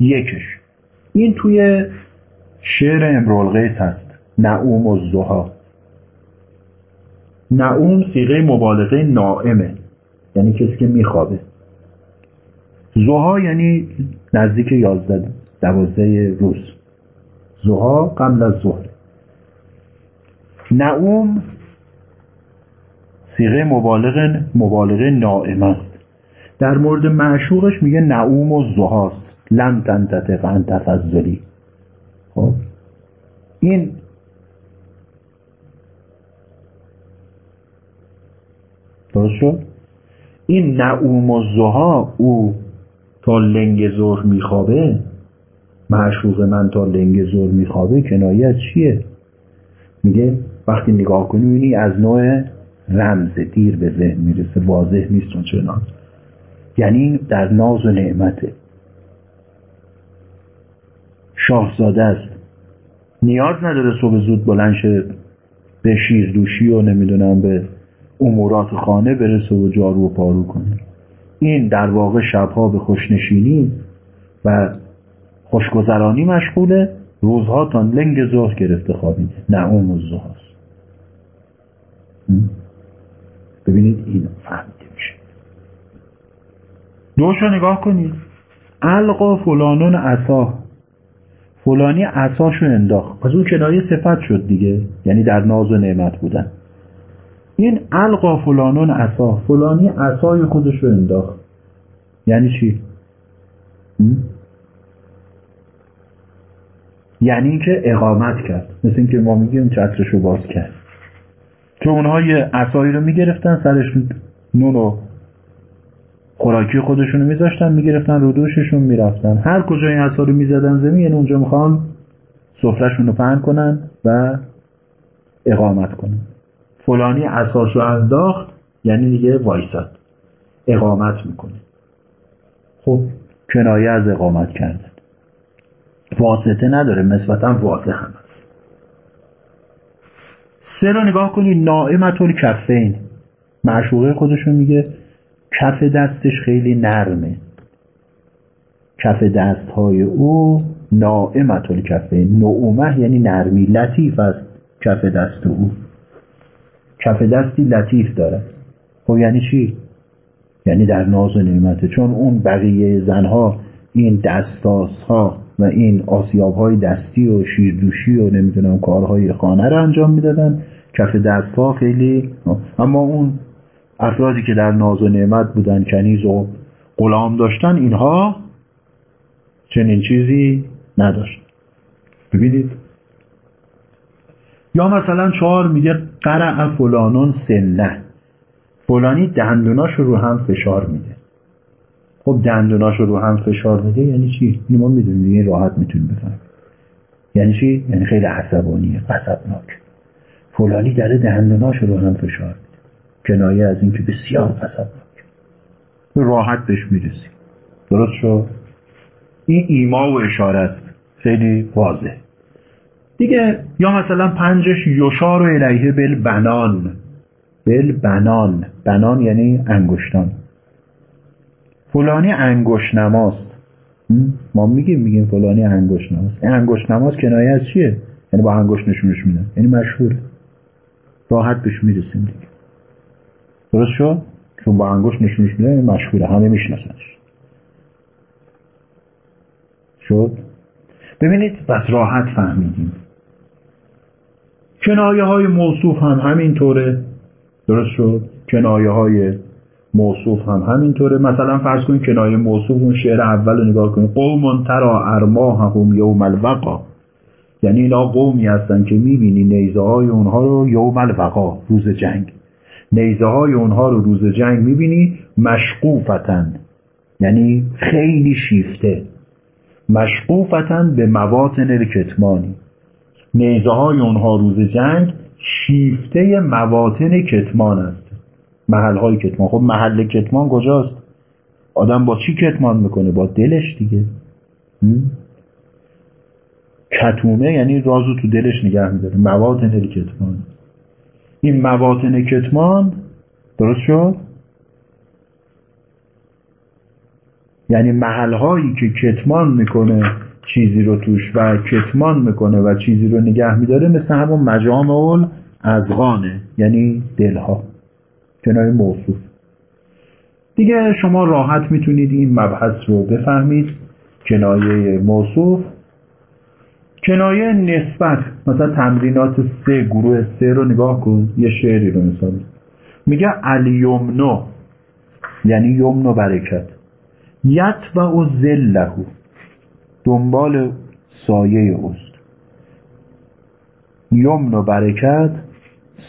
یکش. این توی شعر امرالقیس هست. نعوم و زها نعوم سیغه مبالغه نائمه. یعنی کسی که میخوابه. زها یعنی نزدیک یازده دوازده روز. زها قبل از ظهر. نعوم سیغه مبالغه مبالغه نائم است. در مورد معشوقش میگه نعوم و زهاست. لم تنتطق عن تفضلی. خب؟ این درست شد؟ این نعوم و زها او تا لنگ ظهر میخوابه؟ معشوق من تا لنگ زور میخوابه کنایه از چیه؟ میگه وقتی نگاه کنی از نوع رمز دیر به ذهن می‌رسه واضح نیست اون چنان. یعنی در ناز و نعمته. شاهزاده است. نیاز نداره صبح زود بلند شه به شیر دوشی و نمی‌دونم به امورات خانه برسه و جارو و پارو کنه. این در واقع شبها به خوشنشینی و خوشگذرانی مشغوله روزها تا لنگ ظهر گرفته خوابیده نعوم الزهاست ببینید این فهمیده میشه. دوشو نگاه کنید. القا فلانون عصا. فلانی عصاشو انداخت. از اون کنایه صفت شد دیگه. یعنی در ناز و نعمت بودن. این القا فلانون عصا فلانی عصای خودشو انداخت. یعنی چی؟ یعنی اینکه اقامت کرد. مثل اینکه ما میگیم چترشو باز کرد. چون اونها یه رو می‌گرفتن سرش نون و خوراکی خودشونو میذاشتن می‌گرفتن رو دوششون می‌رفتن. هر کجا این عصا رو می‌زدن زمین یعنی اونجا می‌خوان سفرهشون رو پهن کنن و اقامت کنن. فلانی اساس رو انداخت یعنی دیگه وایساد. اقامت می‌کنه. خب کنایه از اقامت کردن واسطه نداره نسبتا واضح هم هست سه رو نگاه کنید نائمت کفین. معشوقه خودشون میگه کف دستش خیلی نرمه. کف دست های او نائمت کفین. نعومه یعنی نرمی لطیف است کف دست او. کف دستی لطیف داره. خب یعنی چی؟ یعنی در ناز و نعمته چون اون بقیه زنها این دستاس و این آسیاب های دستی و شیردوشی و نمی‌دونم کارهای خانه رو انجام می‌دادن. کف دست ها خیلی اما اون افرادی که در ناز و نعمت بودن کنیز و غلام داشتن اینها چنین چیزی نداشت. ببینید. یا مثلا چهار میگه قرع فلانون سنه فلانی دندوناش رو هم فشار میده. خب دندوناش رو هم فشار میده یعنی چی؟ اینو ما می‌دونیم این راحت می‌تونیم بفهمیم. یعنی چی؟ یعنی خیلی عصبانیه قصبناک فلانی داره دندوناش رو هم فشار میده. کنایه از اینکه بسیار قصبناک راحت بهش می‌رسیم. درست شد؟ این ایما و اشاره است. خیلی واضح. دیگه یا مثلا پنجش یشار و الیه بل بنان. بل بنان. بنان یعنی انگشتان. فلانی انگشت نماست. ما میگیم میگیم فلانی انگشت نماست. این انگشت نماز کنایه از چیه؟ یعنی با انگشت نشونش میدن. یعنی مشهوره راحت بهش می‌رسیم دیگه. درست شد؟ چون با انگشت نشونش میدن یعنی مشهوره. همه میشناسنش. شد؟ ببینید بس راحت فهمیدیم. کنایه های موصوف هم همینطوره. درست شد؟ کنایه های موصوف هم همینطوره. مثلا فرض کنید کنایه موصوف اون شعر اول رو نگاه کنید. قوم ترا ارماهم یوم الوقا. یعنی اینا قومی هستن که می‌بینی نیزه های اونها رو یوم الوقا روز جنگ. نیزه های اونها رو روز جنگ می‌بینی مشقوفتن یعنی خیلی شیفته. مشقوفتن به مواطن کتمانی نیزه های اونها روز جنگ شیفته مواطن کتمان است. محل های کتمان. خب محل کتمان کجاست؟ آدم با چی کتمان می‌کنه؟ با دلش دیگه. کتومه یعنی رازو تو دلش نگه میداره. مواطن کتمان. این مواطن کتمان درست شد؟ یعنی محل هایی که کتمان می‌کنه چیزی رو توش و کتمان می‌کنه و چیزی رو نگه میداره مثل همون مجامع ازغانه یعنی دلها. کنایه موصوف. دیگه شما راحت می‌تونید این مبحث رو بفهمید. کنایه موصوف. کنایه نسبت مثلا تمرینات سه گروه سه رو نگاه کن. یه شعری رو مثال. میگه الیمنو یعنی یمنو برکت. یت و او زلهو دنبال سایه اوست. یمن و برکت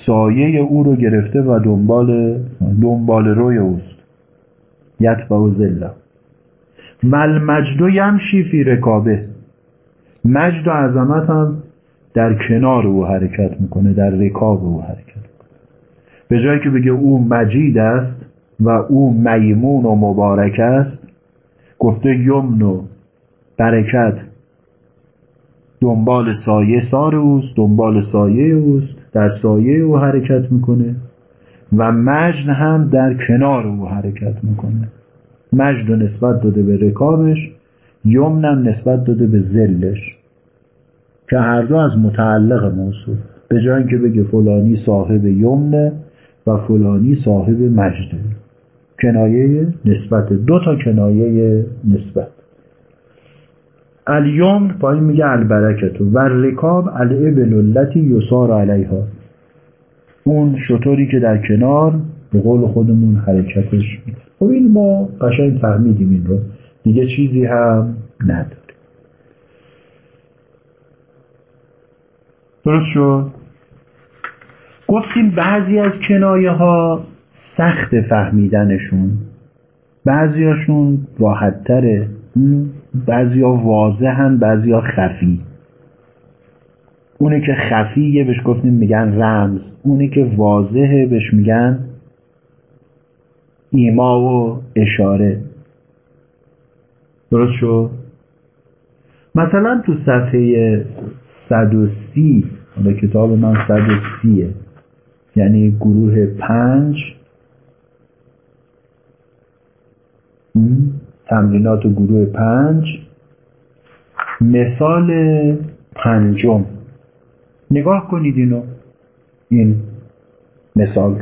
سایه او رو گرفته و دنبال دنبال روی اوست. یتبع و زله مل مجد و یمشی فی رکابه. مجد و عظمت هم در کنار او حرکت می‌کنه در رکاب او حرکت می‌کنه. به جایی که بگه او مجید است و او میمون و مبارک است گفته یمن و برکت. دنبال سایه سار اوست دنبال سایه اوست در سایه او حرکت می‌کنه و مجد هم در کنار او حرکت می‌کنه. مجد و نسبت داده به رکابش یمنم نسبت داده به زلش. که هر دو از متعلق موصول به جای اینکه بگه فلانی صاحب یمنه و فلانی صاحب مجده. کنایه نسبت دو تا کنایه نسبت. الیوم پایین میگه البرکتو و رکاب الابل التي یسار علیها. اون شطوری که در کنار به قول خودمون حرکتش خب این ما قشنگ فهمیدیم این رو. دیگه چیزی هم نداره درست شد؟ گفتیم بعضی از کنایه ها سخت فهمیدنشون. بعضیاشون راحت تره بعضیا واضحن بعضیا خفی. اونی که خفیه بهش گفتیم میگن رمز. اونی که واضحه بهش میگن ایما و اشاره. درست شد؟ مثلا تو صفحه 130 حالا کتاب من 130 یعنی گروه پنج. تمرینات گروه پنج. مثال پنجم. نگاه کنید اینو. این مثال.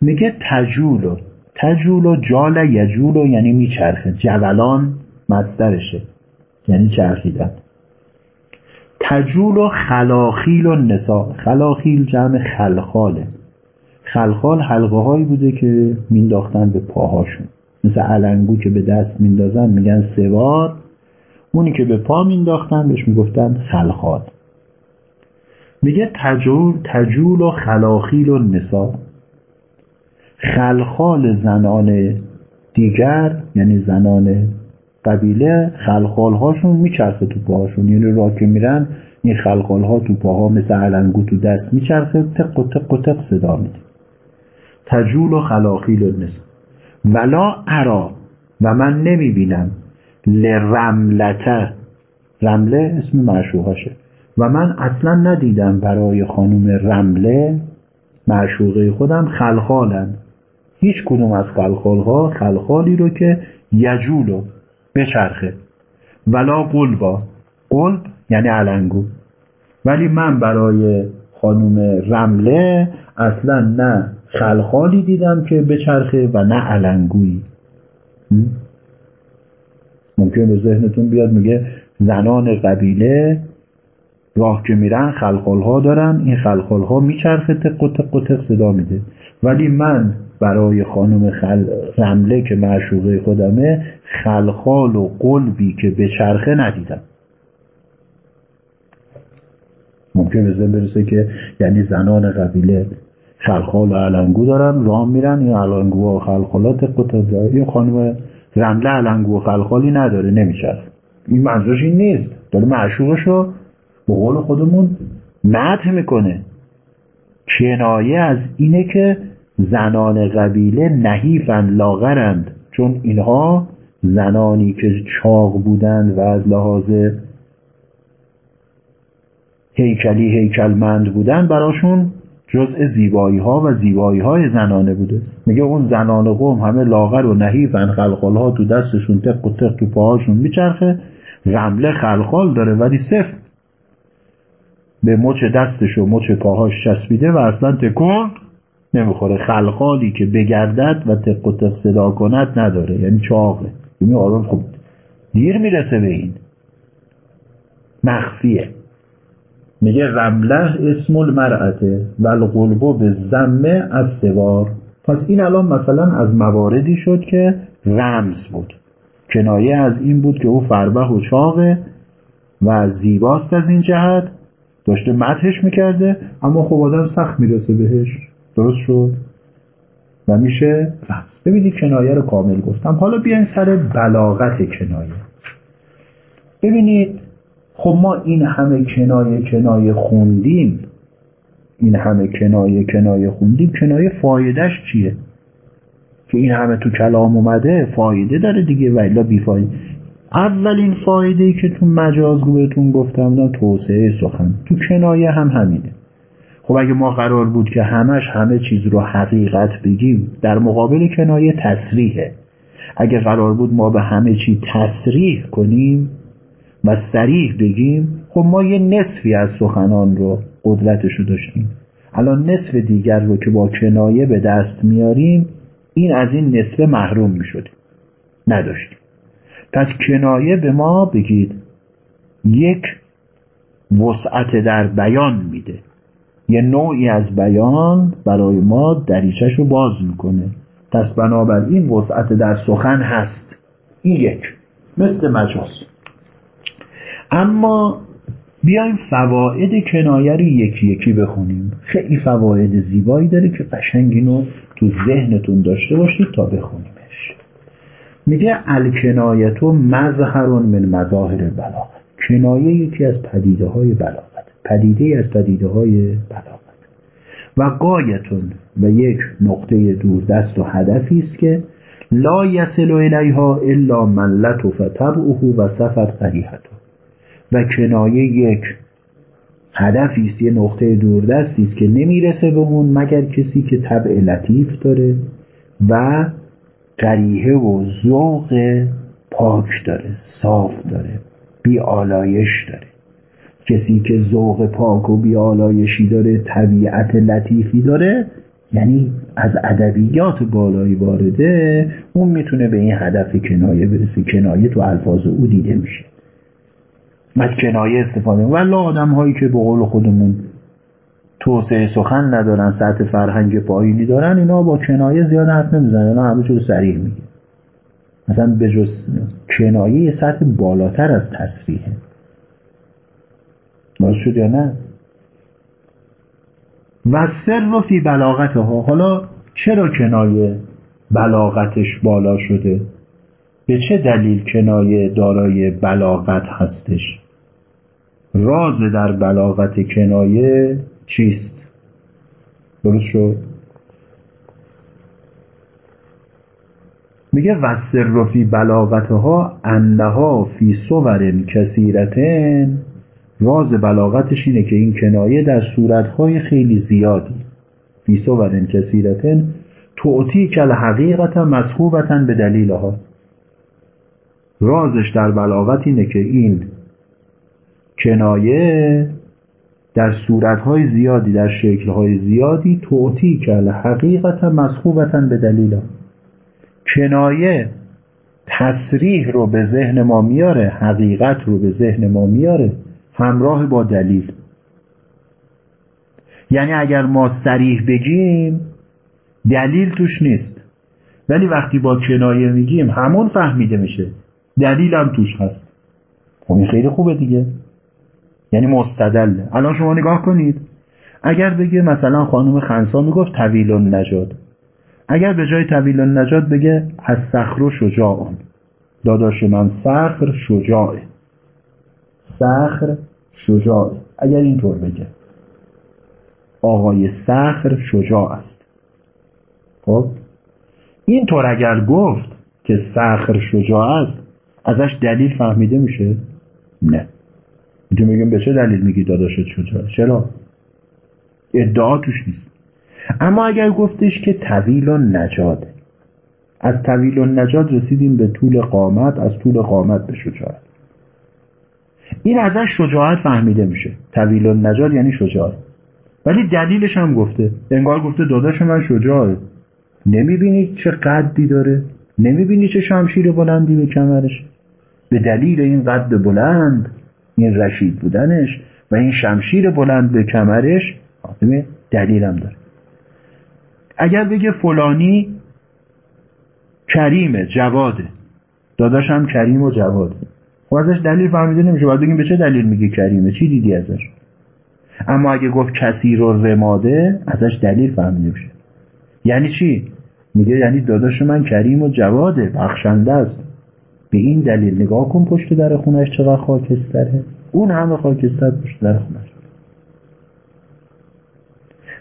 میگه تجولو تجولو جال یجولو یعنی میچرخه. جولان مسترشه یعنی چرخیدن. تجول خلاخیل و نسا خلاخیل جمع خلخاله. خلخال حلقه هایی بوده که مینداختن به پاهاشون. مثل علنگو که به دست میندازن میگن سوار اونی که به پا مینداختن بهش می‌گفتن خلخال میگه تجول تجول و خلاخیل و نسا. خلخال زنان دیگر یعنی زنان قبیله خلخال هاشون میچرخه تو پاهاشون. یعنی را که میرن این خلخال ها تو پاها مثل علنگو تو دست میچرخه تق و تق و تق صدا میده. تجول و خلاخیل و نسا. ولا ارا و من نمی‌بینم. لرملته رمله اسم معشوقاشه. و من اصلا ندیدم برای خانم رمله معشوقه خودم خلخالن. هیچ کدوم از خلخال ها خلخالی رو که یجولو بچرخه. ولا قلبا. قلب یعنی علنگو. ولی من برای خانم رمله اصلا نه. خلخالی دیدم که بچرخه و نه علنگویی. ممکن به ذهنتون بیاد میگه زنان قبیله راه که میرن خلخال ها دارن این خلخال ها میچرخه تق تق تق صدا میده. ولی من برای خانم خل... رمله که معشوقه خودمه خلخال و قلبی که به چرخه ندیدم. ممکن به برسه که یعنی زنان قبیله خلخال و علنگو دارن راه میرن. این علنگو و خلخالات قطب این خانم رمله علنگو و خلخالی نداره نمیشه این منظورش این نیست. داره معشوقش رو به قول خودمون مدح می‌کنه. کنایه از اینه که زنان قبیله نحیفن لاغرند. چون اینها زنانی که چاق بودند و از لحاظ هیکلی هیکلمند بودن براشون جزء زیبایی ها و زیبایی های زنانه بوده. میگه اون زنان قوم همه لاغر و نحیفن خلخال ها تو دستشون تق و تق تو پاهاشون میچرخه. رمله خلخال داره ولی صفر. به مچ دستش و مچ پاهاش چسبیده و اصلا تکون نمی‌خوره. خلخالی که بگردد و تق و تق صدا کند نداره یعنی چاقه. یعنی آرام خب دیر می‌رسه به این. مخفیه. میگه رمله اسم المرعته و القلبو به زمه از سوار. پس این الان مثلا از مواردی شد که رمز بود. کنایه از این بود که او فربه و چاقه و زیباست از این جهت. داشته مدهش می‌کرده اما خب آدم سخت می‌رسه بهش. درست شد؟ و میشه رمز. ببینید کنایه رو کامل گفتم. حالا بیاین سر بلاغت کنایه. ببینید خب ما این همه کنایه کنایه خوندیم. این همه کنایه کنایه خوندیم. کنایه فایدهش چیه؟ که این همه تو کلام اومده فایده داره دیگه. و الا بیفایده اولین فایده ای که تو مجازگو بهتون گفتم بودم توسعه سخن. تو کنایه هم همینه. خب اگه ما قرار بود که همش همه چیز رو حقیقت بگیم در مقابل کنایه تصریحه. اگه قرار بود ما به همه چی تصریح کنیم و سریح بگیم خب ما یه نصفی از سخنان رو قدرتش رو داشتیم. الان نصف دیگر رو که با کنایه به دست میاریم این از این نصف محروم می شده نداشتیم. پس کنایه به ما بگید یک وسعت در بیان میده. یه نوعی از بیان برای ما دریچش رو باز می‌کنه. پس بنابراین وسعت در سخن هست. این یک. مثل مجاز. اما بیایم فواید کنایه رو یکی یکی بخونیم. خیلی فواید زیبایی داره که قشنگ اینو تو ذهنتون داشته باشید تا بخونیمش. میگه الکنایتو مظهرون من مظاهر بلاغت کنایه یکی از پدیده های بلاغت پدیده از پدیده های بلاغت و قایتون و یک نقطه دور دست و هدفی است که لا یصل الیها الا من لطف طبعه و صفت قریحته. و کنایه یک هدفی است یه نقطه دوردستی است که نمی‌رسه به اون مگر کسی که طبع لطیف داره و قریحه و ذوق پاک داره صاف داره بی آلایش داره. کسی که ذوق پاک و بی آلایشی داره طبیعت لطیفی داره یعنی از ادبیات بالایی وارده اون می‌تونه به این هدف کنایه برسه. کنایه تو الفاظ او دیده میشه. از کنایه استفاده. ولی آدم هایی که به قول خودمون توسعه سخن ندارن سطح فرهنگ پایینی دارن اینا با کنایه زیاد حرف نمی‌زنن. اینا همه چیز سریع میگه مثلا به جز کنایه یه سطح بالاتر از تصریحه. درست شد یا نه؟ و سر فی بلاغت ها. حالا چرا کنایه بلاغتش بالا شده؟ به چه دلیل کنایه دارای بلاغت هستش؟ راز در بلاغت کنایه چیست؟ درست شد؟ میگه وسر فی بلاغتها انها فی صور کثیرتن راز بلاغتش اینه که این کنایه در صورتهای خیلی زیادی فی صور کثیرتن تعطی کل حقیقت مصحوبتا به دلیلها رازش در بلاغت اینه که این کنایه در صورتهای زیادی در شکلهای زیادی تعطی کل حقیقت مصحوبتا به دلیلها کنایه تصریح رو به ذهن ما میاره حقیقت رو به ذهن ما میاره همراه با دلیل. یعنی اگر ما سریح بگیم دلیل توش نیست. ولی وقتی با کنایه میگیم همون فهمیده میشه. دلیل هم توش هست. خب این خیلی خوبه دیگه. یعنی مستدله الان شما نگاه کنید. اگر بگه مثلا خانم خنسا می‌گفت طویل نجاد. اگر به جای طویل نجات بگه از سخر شجاعان داداش من سخر شجاعه. سخر شجاعه. اگر اینطور بگه. آقای سخر شجاع است. خب؟ اینطور اگر گفت که سخر شجاع است ازش دلیل فهمیده میشه؟ نه. می‌تونیم بگیم به چه دلیل میگی داداشت شجاعه چرا؟ ادعا توش نیست. اما اگر گفتش که طویل و نجاد از طویل و نجاد رسیدیم به طول قامت از طول قامت به شجاعت. این ازش شجاعت فهمیده میشه. طویل و نجاد یعنی شجاعت. ولی دلیلش هم گفته. انگار گفته داداش من شجاعه. نمی‌بینی چه قدی داره؟ نمی‌بینی چه شمشیر بلندی به کمرش؟ به دلیل این قد بلند این رشید بودنش و این شمشیر بلند به کمرش دلیلم داره. اگر بگه فلانی کریمه جواده. داداشم کریم و جواده. خب ازش دلیل فهمیده نمیشه. باید بگیم به چه دلیل میگه کریمه؟ چی دیدی ازش؟ اما اگه گفت کسی رو رماده ازش دلیل فهمیده میشه. یعنی چی؟ میگه یعنی داداش من کریم و جواده بخشنده است. به این دلیل نگاه کن پشت در خونش چقدر خاکستره. اون همه خاکستر پشت در خونش.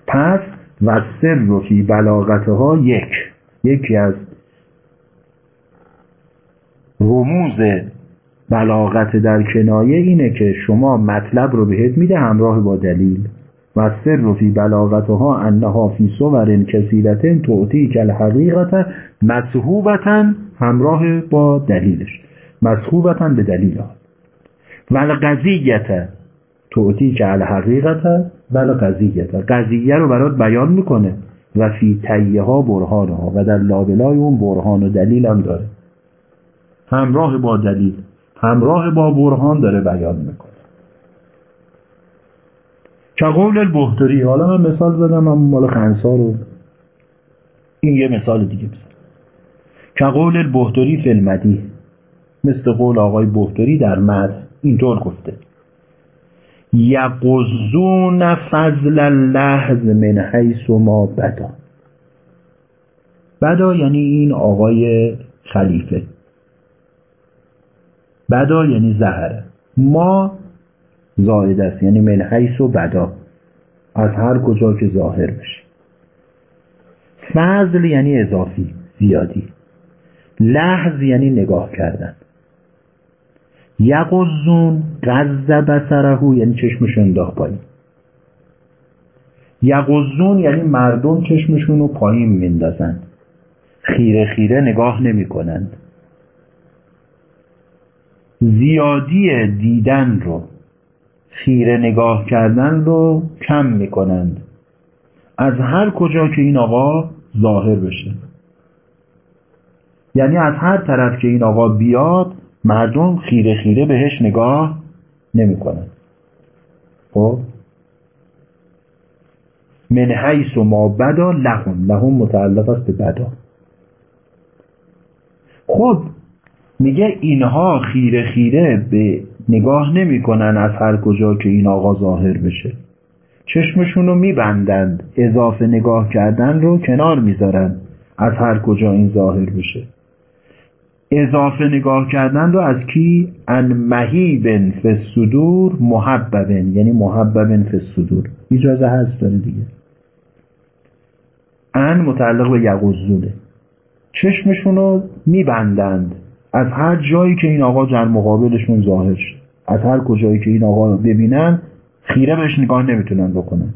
پس و سر فی بلاغتها یک. یکی از رموز بلاغت در کنایه اینه که شما مطلب رو بهت میده همراه با دلیل. و سر فی بلاغتها انها فی صور کثیرتن تعطی کل حقیقت مسحوبتا همراه با دلیلش. مسحوبتا به دلیل و القضیت تعطی کل حقیقت بله قضیه قضیه رو برات بیان می‌کنه و فی تیه ها برهان ها و در لابلای اون برهان و دلیل هم داره. همراه با دلیل همراه با برهان داره بیان می‌کنه. که قول البهتری. حالا من مثال زدم هم مال خنسا رو. این یه مثال دیگه بزن. که قول البهتری فی مثل قول آقای بهتری در مد اینطور گفته. یقضون فضل اللحظ من حیث ما بدا. بدا یعنی این آقای خلیفه. بدا یعنی زهره ما زاید است یعنی من حیث و بدا. از هر کجا که ظاهر بشه. فضل یعنی اضافی زیادی. لحظ یعنی نگاه کردن. یقزون قز بسرهو یعنی چشمش انداخت پایین. یقزون یعنی مردم چشمشون رو پایین میندازند خیره خیره نگاه نمی کنند زیادی دیدن رو خیره نگاه کردن رو کم می کنند از هر کجا که این آقا ظاهر بشه. یعنی از هر طرف که این آقا بیاد مردم خیره خیره بهش نگاه نمی‌کنن. خب؟ من حیث ما بدا لهم لهم متعلق است به بدا. خب میگه اینها خیره خیره به نگاه نمی‌کنن از هر کجا که این آقا ظاهر بشه. چشمشون رو میبندند اضافه نگاه کردن رو کنار می‌ذارن از هر کجا این ظاهر بشه. اضافه نگاه کردن رو از کی؟ ان مهیبن فسدور محببن یعنی محببن فسدور اجازه هست داره دیگه. ان متعلق به یغزونه چشمشون رو میبندند. از هر جایی که این آقا در مقابلشون ظاهر شد. از هر کجایی که این آقا ببینن خیره بهش نگاه نمی‌تونن بکنن.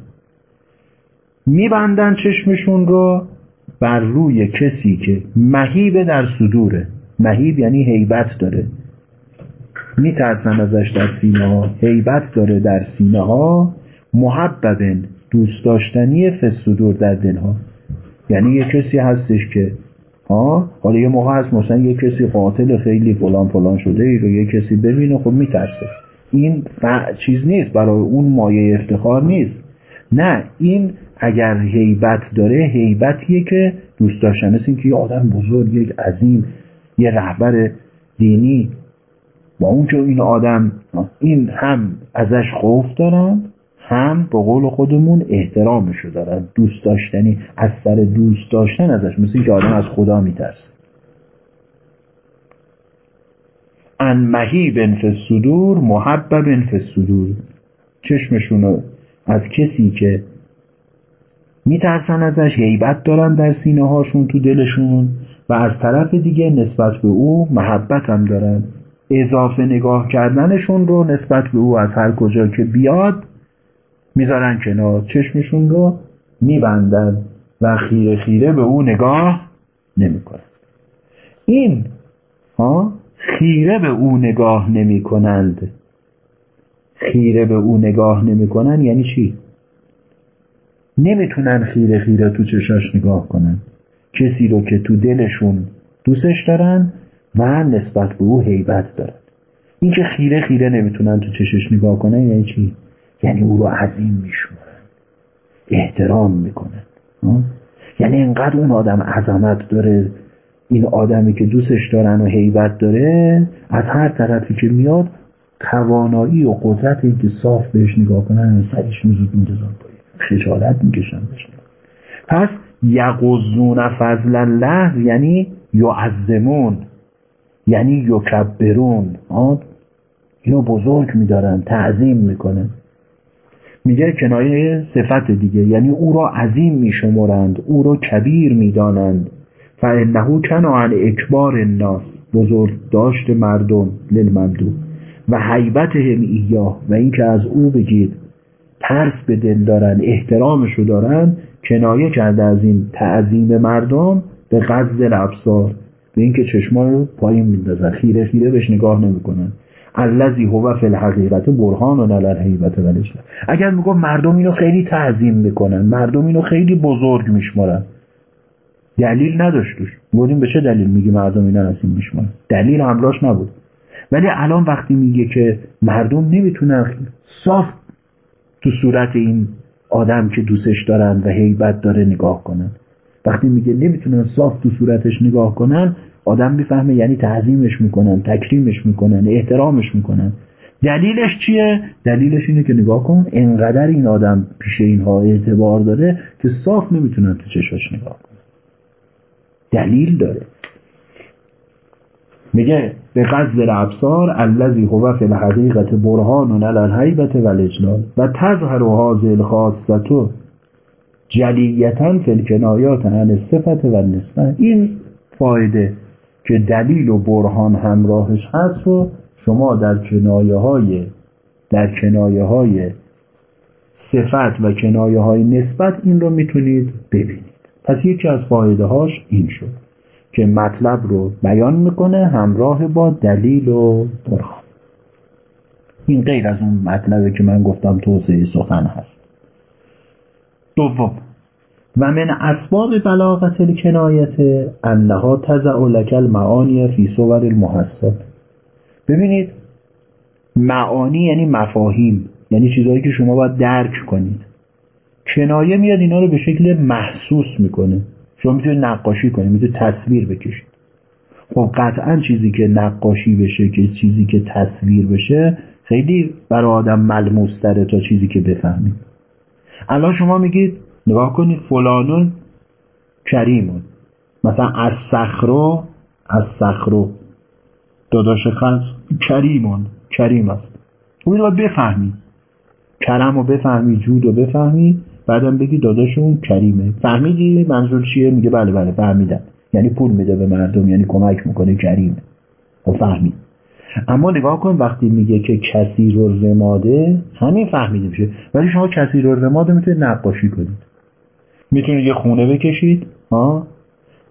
میبندن چشمشون رو بر روی کسی که مهیب در صدوره. مهیب یعنی هیبت داره. میترسن ازش در سینه ها هیبت داره در سینه ها محببن دوست داشتنی فسودور در دلها. یعنی یه کسی هستش که ها حالا یه موقع هست مثلا یه کسی قاتل خیلی فلان فلان شده ای رو یه کسی ببینه خب میترسه. این چیز نیست برای اون مایه افتخار نیست. نه این اگر هیبت داره هیبتیه که دوست داشتن است که یه آدم بزرگ یک عظیم یه رهبر دینی. با اون که این آدم این هم ازش خوف دارن هم به قول خودمون احترامشو دارن. دوست داشتنی از سر دوست داشتن ازش مثل که آدم از خدا میترسه. ان مهی بنف صدور محبب بنف صدور چشمشونو از کسی که میترسن ازش هیبت دارن در سینه هاشون تو دلشون. و از طرف دیگه نسبت به او محبت هم دارن اضافه نگاه کردنشون رو نسبت به او از هر کجا که بیاد می‌ذارن کنار. چشمشون رو میبندن و خیره خیره به او نگاه نمی‌کنن. این ها خیره به او نگاه نمی کنند خیره به او نگاه نمی کنند یعنی چی؟ نمی‌تونن خیره خیره تو چشاش نگاه کنن. کسی رو که تو دلشون دوستش دارن و نسبت به او حیبت دارن. این که خیره خیره نمی‌تونن تو چشش نگاه کنن یعنی چی؟ یعنی او رو عظیم میشمارن. احترام می‌کنن. یعنی انقدر اون آدم عظمت داره این آدمی که دوستش دارن و حیبت داره از هر طرفی که میاد توانایی و قدرت این که صاف بهش نگاه کنن سرش میزود میندازن پایین خجالت می‌کشن بهش. پس یقضون فضل الله یعنی یعظمون یعنی یکبرون. اینو بزرگ میدارن تعظیم می‌کنن. میگه کنایه صفت دیگه یعنی او را عظیم میشمرند او را کبیر می‌دانند. فانه کنا عن اکبار الناس بزرگ داشت مردم للممدو و حیبتهم ایاه و اینکه از او بگید ترس به دل دارن احترامشو دارن کنایه کرده از این تعظیم مردم به غزل الابصار به اینکه چشما رو پایین میندازن خیره خیره بهش نگاه نمی‌کنن. الذی هو فی الحقیقت برهان و نلر حیبت ولش اگر میگم مردم اینو خیلی تعظیم می‌کنن مردم اینو خیلی بزرگ میشمارن. دلیل نداشتوش بودیم به چه دلیل میگی مردم اینا نسیم میشمارن؟ دلیل همراش نبود. ولی الان وقتی میگه که مردم نمی‌تونن صاف تو صورت این آدم که دوستش دارن و هیبت داره نگاه کنن. وقتی میگه نمی‌تونن صاف تو صورتش نگاه کنن آدم می‌فهمه یعنی تعظیمش می‌کنن تکریمش می‌کنن احترامش می‌کنن. دلیلش چیه؟ دلیلش اینه که نگاه کن انقدر این آدم پیش اینها اعتبار داره که صاف نمی‌تونن تو چشاش نگاه کنن. دلیل داره. میگه به قصد الابصار الذی هو فی الحقیقت برهان علی الهیبت و الاجلال و تظهر هذه الخاصه جلیتا فی الکنایات عن الصفت و النسبه این فایده که دلیل و برهان همراهش هست رو شما در کنایه های در کنایه های صفت و کنایه های نسبت این رو می‌تونید ببینید. پس یکی از فایده هاش این شد. که مطلب رو بیان می‌کنه همراه با دلیل و برهان این غیر از اون مطلبه که من گفتم توسعه سخن هست. دوم. و من اسباب بلاغت الکنایت انها تزع لک المعانی فی صور المحسات ببینید معانی یعنی مفاهیم یعنی چیزهایی که شما باید درک کنید. کنایه میاد اینا رو به شکل محسوس می‌کنه. شما می‌تونید نقاشی کنید می‌تونید تصویر بکشید خب قطعا چیزی که نقاشی بشه که چیزی که تصویر بشه خیلی برای آدم ملموس تا چیزی که بفهمید الان شما میگید نگاه کنید فلانون کریمون. مثلا از سخرو از سخرو داداش خلص کریمون کریم است. اون رو بفهمی. کرم رو بفهمی جود رو بفهمی. بعدم بگی داداش اون کریمه. فهمیدی منظور چیه؟ میگه بله بله فهمیدم. یعنی پول میده به مردم یعنی کمک می‌کنه کریمه خب فهمید. اما نگاه کن وقتی میگه که کسی رو رماده همین فهمیده میشه. ولی شما کسی رو رماده می‌تونید نقاشی کنید. می‌تونید یه خونه بکشید ها؟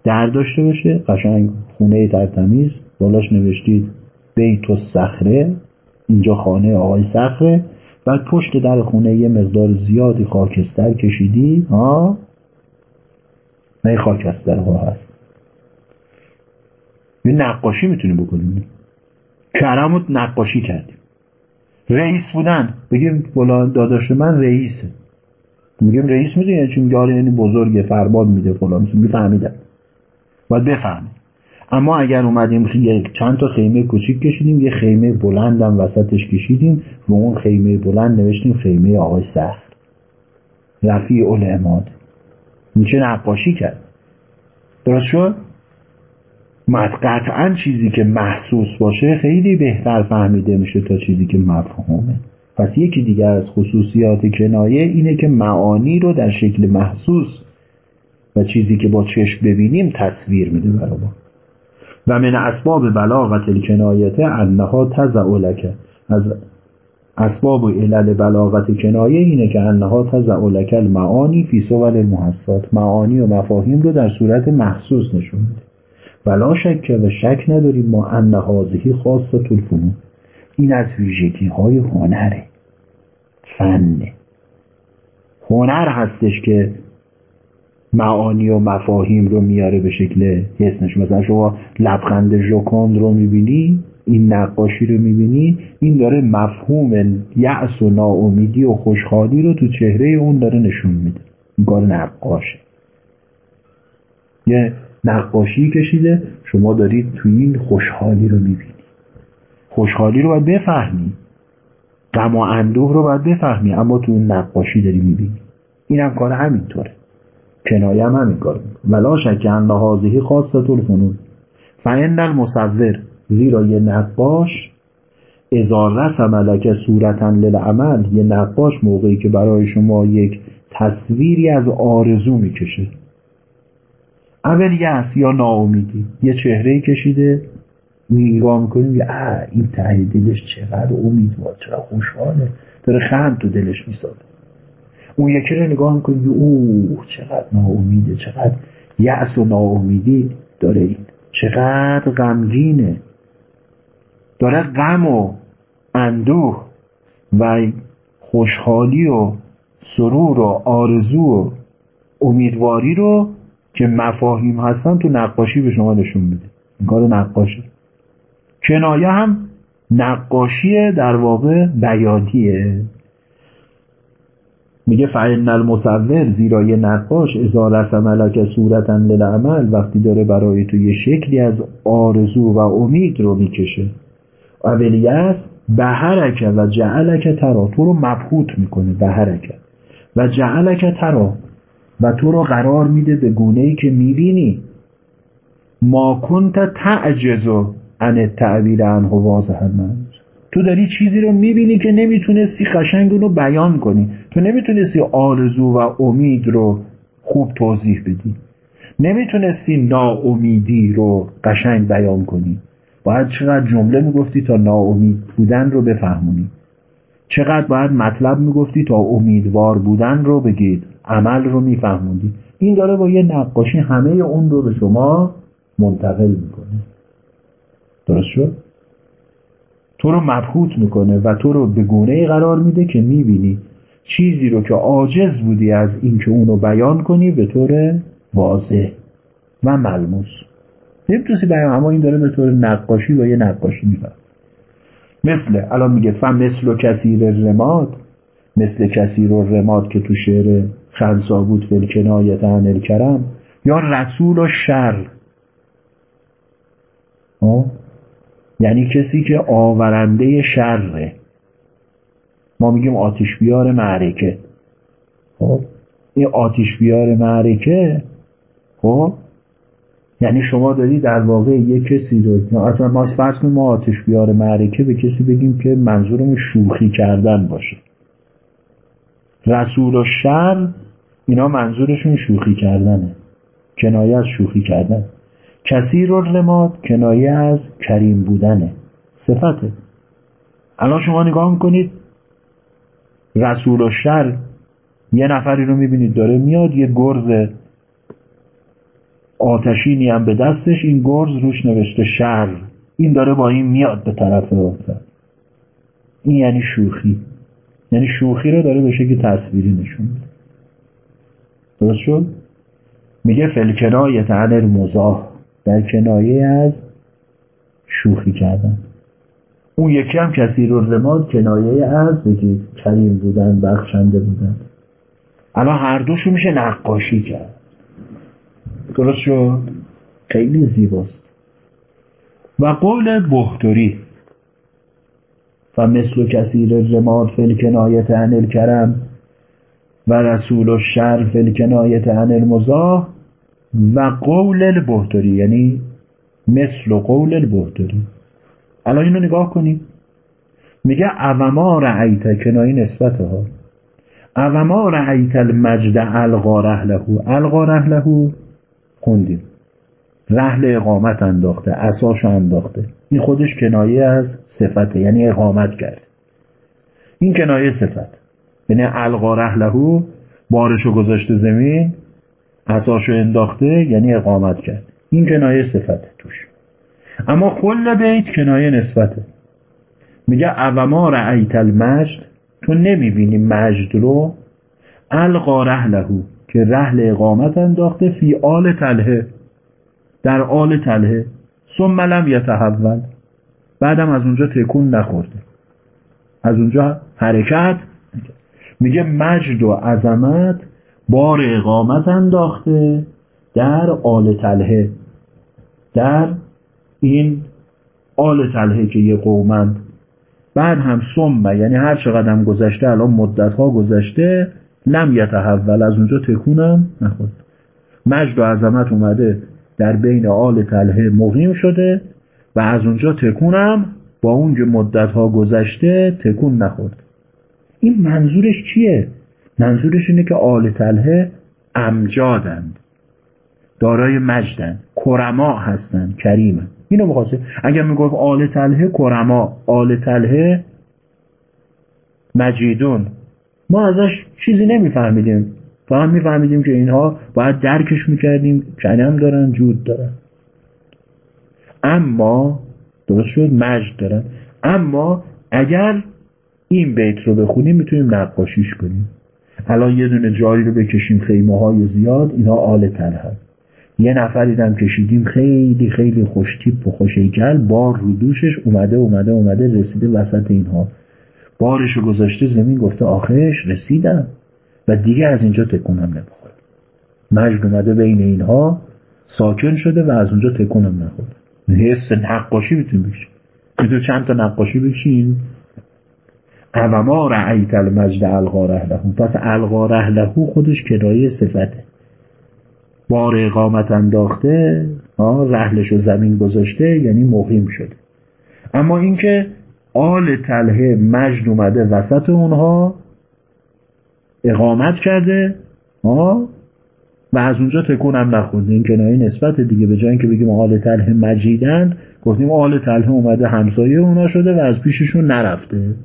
در داشته باشه قشنگ خونه ترتمیز بالاش نوشتید بیت و صخره اینجا خانه آقای صخره. بعد پشت در خونه یه مقدار زیادی خاکستر کشیدی ها؟ نه خاکستر ها هست. یه نقاشی می‌تونی بکنیم کرم نقاشی کردیم. رئیس بودن. بگیم فلان داداش من رئیسه. میگیم رئیس می‌دونی یعنی چون یعنی بزرگه فرمان میده فلان. میفهمیدم. باید بفهمید اما اگر اومدیم چند تا خیمه کوچیک کشیدیم یه خیمه بلندم وسطش کشیدیم و اون خیمه بلند نوشتیم خیمه آقای سخت. رفیع العماد. میشه نقاشی کرد. درست شد؟ قطعا چیزی که محسوس باشه خیلی بهتر فهمیده میشه تا چیزی که مفهومه. پس یکی دیگر از خصوصیات کنایه اینه که معانی رو در شکل محسوس و چیزی که با چشم ببینیم تصویر میده برای ما. و من اسباب بلاغت الکنایته انها تزع لک. از اسباب و علل بلاغت کنایه اینه که انها تزع لک المعانی فی صور المحسات معانی و مفاهیم رو در صورت محسوس نشون میده. ولا شک و شک نداریم ما ان هازهی خاص الفنون. این از ویژگی های هنره. فنه. هنر هستش که معانی و مفاهیم رو میاره به شکل حسنش مثلا شما لبخند ژوکند رو می‌بینی این نقاشی رو می‌بینی این داره مفهوم یأس و ناامیدی و خوشحالی رو تو چهره اون داره نشون میده. این کار نقاشه. یه نقاشی کشیده شما دارید تو این خوشحالی رو می‌بینی. خوشحالی رو باید بفهمی. غم و اندوه رو باید بفهمی اما تو اون نقاشی داری می‌بینی. این هم کار همینطوره. کنایه هم همین کار ولا شک ان هذه خاصه الفنون. فان المصور زیرا یه نقاش اذا رسم لک صورتا للعمل یه نقاش موقعی که برای شما یک تصویری از آرزو می‌کشه. اول یس یا ناامیدی. یه چهره کشیده نگاه می‌کنیم یه این ته دلش چقدر امیدوار چقدر خوشحاله. داره خند تو دلش میساده اون یکی رو نگاه می‌کنی اوه چقدر ناامیده چقدر یأس و ناامیدی داره این. چقدر غمگینه. داره غم و اندوه و خوشحالی و سرور و آرزو و امیدواری رو که مفاهیم هستن تو نقاشی به شما نشون میده. این کار نقاشه کنایه هم نقاشی در واقع بیانیه. میگه فعن المصور زیرا یه نقاش اذا رسم لک صورتا للعمل وقتی داره برای تو یه شکلی از آرزو و امید رو می‌کشه. اولیت بهرک و جعلک ترا تو رو مبهوت می‌کنه بهرک. و جعلک ترا و تو رو قرار میده به گونه ای که می‌بینی. ما کنت تعجزو عن التعبیر عنه واضحا. تو داری چیزی رو می‌بینی که نمی‌تونستی قشنگ اونو بیان کنی. تو نمی‌تونستی آرزو و امید رو خوب توضیح بدی. نمی‌تونستی ناامیدی رو قشنگ بیان کنی. باید چقدر جمله می‌گفتی تا ناامید بودن رو بفهمونی. چقدر باید مطلب می‌گفتی تا امیدوار بودن رو بگید عمل رو میفهموندی این داره با یه نقاشی همه اون رو به شما منتقل می‌کنه. درست شد؟ تو رو مبهوت می‌کنه و تو رو به گونه قرار میده که می‌بینی. چیزی رو که عاجز بودی از اینکه اونو بیان کنی به طور واضح و ملموس. نمی‌تونستی بیان اما این داره به طور نقاشی و یه نقاشی میفهم مثل الان میگه فهم مثل کثیر رماد مثل کثیر و رماد که تو شعر خلصا بود فل کنایت عن الکرم. یا رسول و شر یعنی کسی که آورنده شره. ما میگیم آتش بیار معرکه. خب؟ این آتش بیار معرکه خب؟ یعنی شما داری در واقع یک کسی رو اصلا ما فرض ما آتش بیار معرکه به کسی بگیم که منظورمون شوخی کردن باشه. رسول و شر اینا منظورشون شوخی کردنه. کنایه از شوخی کردن. کسی رو رماد کنایه از کریم بودنه. صفته. الان شما نگاه می‌کنید رسول و شر یه نفری رو می‌بینید داره میاد یه گرز آتشینی هم به دستش این گرز روش نوشته شر. این داره با این میاد به طرف افتاد. این یعنی شوخی. یعنی شوخی رو داره به شکل تصویری نشون میده. درست شد؟ میگه فلکنایه عن المزاح در کنایه از شوخی کردن. اون یکی هم کسی رو رماد کنایه از بگید کریم بودن بخشنده بودن. الان هر دوشو میشه نقاشی کرد. درست شد؟ خیلی زیباست. و قول بهتری و مثل کثیر رماد فل کنایت عن الکرم و رسول و شر فل کنایت عن المزاح و قول البهتری یعنی مثل قول البهتری. الان اینو نگاه کنید میگه اوما رعیت کنایه نسبت ها. اوما رعیت المجد القا رهله القا رهله خوندیم. رحل اقامت انداخته اساش انداخته. این خودش کنایه از صفته یعنی اقامت کرد. این کنایه صفت. یعنی القا رهله بارشو گذاشته زمین اساشو انداخته یعنی اقامت کرد. این کنایه صفت توش. اما کل بیت کنایه نسبته. میگه اوما رعیت المجد؟ تو نمی‌بینی مجد رو؟ القا رهلهو که رحل اقامت انداخته فی آل تله در آل تله ثم لم یتحول. بعدم از اونجا تکون نخورده. از اونجا حرکت. میگه مجد و عظمت بار اقامت انداخته در آل تله در این آل تله که یه قومند. بعد هم سمه یعنی هر چقدر گذشته الان مدت ها گذشته لم یتحول. از اونجا تکونم نخورد. مجد و عظمت اومده در بین آل تله مقیم شده و از اونجا تکونم. با اون مدت ها گذشته تکون نخورد. این منظورش چیه؟ منظورش اینه که آل تله امجادند. دارای مجدن کرما هستند کریمن اینو بخواسته اگر می‌گفت آل تله کرما آل تله مجیدون. ما ازش چیزی نمیفهمیدیم. فقط میفهمیدیم که اینها باید درکش می‌کردیم. کنم دارن جود دارن. اما درست شد مجد دارن. اما اگر این بیت رو بخونیم می‌تونیم نقاشیش کنیم. الان یه دونه جاری رو بکشیم خیمه های زیاد اینا آل تل یه نفری هم کشیدیم خیلی خیلی خوشتیپ و خوشیگل بار رو دوشش اومده اومده اومده رسیده وسط اینها. بارش گذاشته زمین گفته آخرش رسیدم و دیگه از اینجا تکونم نمی‌خوره مجد اومده بین اینها ساکن شده و از اونجا تکونم نخورد. حس نقاشی می‌تونی بکشی. چند تا نقاشی بکشین اوما رعیت المجد القا رهله پس القا رهله خودش کرایه صفته. بار اقامت انداخته رحلش و زمین گذاشته یعنی مقیم شده. اما اینکه آل تله مجد اومده وسط اونها اقامت کرده ها و از اونجا تکون هم نخورده این کنایه نسبت دیگه به جای که بگیم آل تله مجیدن گفتیم آل تله اومده همسایه اونا شده و از پیششون نرفته.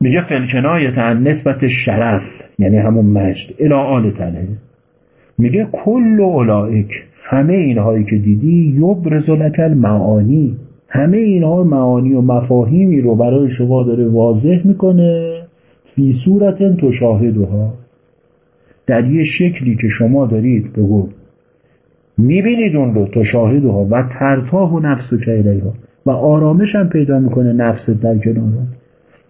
میگه فلکنایتن نسبت شرف یعنی همون مجد الى آل تله میگه کل اولائک همه اینهایی که دیدی یبرز لک المعانی. همه اینها معانی و مفاهیمی رو برای شما داره واضح می‌کنه فی صورت تشاهدها. در یه شکلی که شما دارید بگو می‌بینید اون رو تشاهدها و ترتاه و نفس و و آرامش هم پیدا می‌کنه نفست در کنار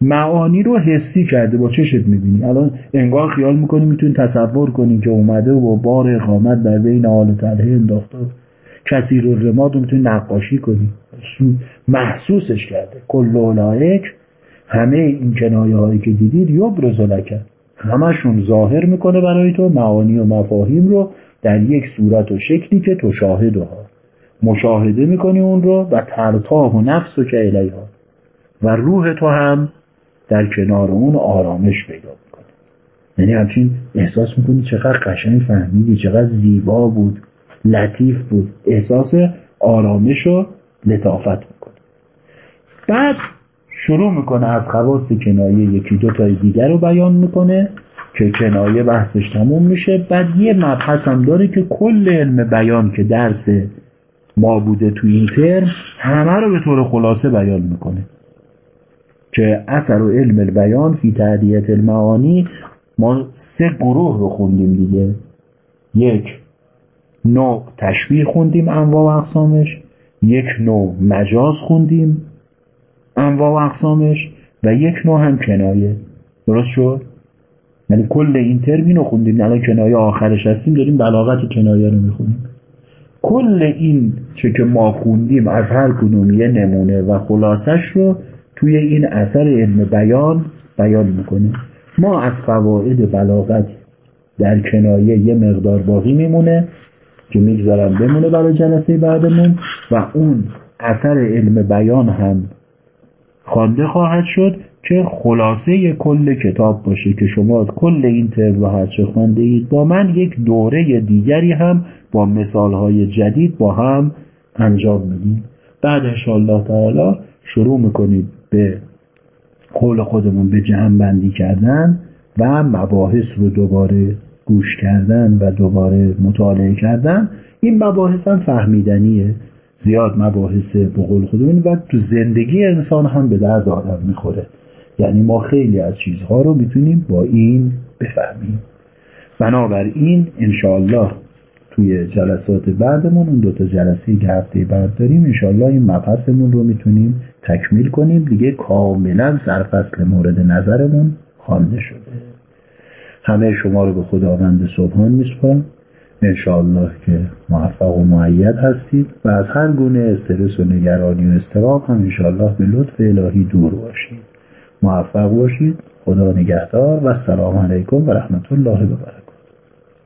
معانی رو حسی کرده با چشت می‌بینی. الان انگار خیال می‌کنی می‌تونی تصور کنی که اومده و با بار اقامت در بین آل تله انداخته. کسی رو رماد رو می‌تونی نقاشی کنی. محسوسش کرده. کل اولایک همه این کنایه هایی که دیدید یبرز لکن همشون ظاهر می‌کنه برای تو معانی و مفاهیم رو در یک صورت و شکلی که تو شاهدها مشاهده می‌کنی اون رو و ترتاه و نفس و که الیها. و روح تو هم در کنار اون آرامش پیدا می‌کنه. یعنی همچین احساس می‌کنی چقدر قشنگ فهمیدی چقدر زیبا بود لطیف بود. احساس آرامش و لطافت می‌کنه. بعد شروع می‌کنه از خواست کنایه یکی دو تای دیگر رو بیان می‌کنه که کنایه بحثش تموم میشه. بعد یه مبحث هم داره که کل علم بیان که درس ما بوده تو این ترم همه رو به طور خلاصه بیان می‌کنه. که اثر و علم البیان فی تعدیت المعانی ما سه گروه رو خوندیم دیگه. یک نوع تشبیه خوندیم انواع و اقسامش یک نوع مجاز خوندیم انواع و اقسامش و یک نوع هم کنایه. درست شد؟ یعنی کل این ترمین رو خوندیم الان کنایه آخرش هستیم داریم بلاغت کنایه رو می‌خونیم. کل این چه که ما خوندیم از هر کدوم یه نمونه و خلاصش رو توی این اثر علم بیان بیان می‌کنه. ما از فواید بلاغت در کنایه یه مقدار باقی میمونه که می‌گذارم بمونه برای جلسه بعدمون و اون اثر علم بیان هم خوانده خواهد شد که خلاصه کل کتاب باشه که شما کل این ترم و هرچه خوانده اید با من یک دوره دیگری هم با مثالهای جدید با هم انجام میدیم. بعد انشاءالله تعالی شروع می‌کنید به قول خودمون به جمع بندی کردن و مباحث رو دوباره گوش کردن و دوباره مطالعه کردن این مباحث هم فهمیدنیه زیاد مباحث به قول خودمون و تو زندگی انسان هم به درد آدم می‌خوره. یعنی ما خیلی از چیزها رو می‌تونیم با این بفهمیم. بنابراین انشاءالله توی جلسات بعدمون اون دوتا جلسه که هفته بعد داریم انشاءالله این مبحثمون رو می‌تونیم تکمیل کنیم. دیگه کاملا سرفصل مورد نظرمون خوانده شده. همه شما رو به خداوند صبحان میسپارم. انشاءالله که موفق و معید هستید و از هر گونه استرس و نگرانی و استراب هم انشاءالله به لطف الهی دور باشید. موفق باشید. خدا نگهدار و السلام علیکم و رحمت الله و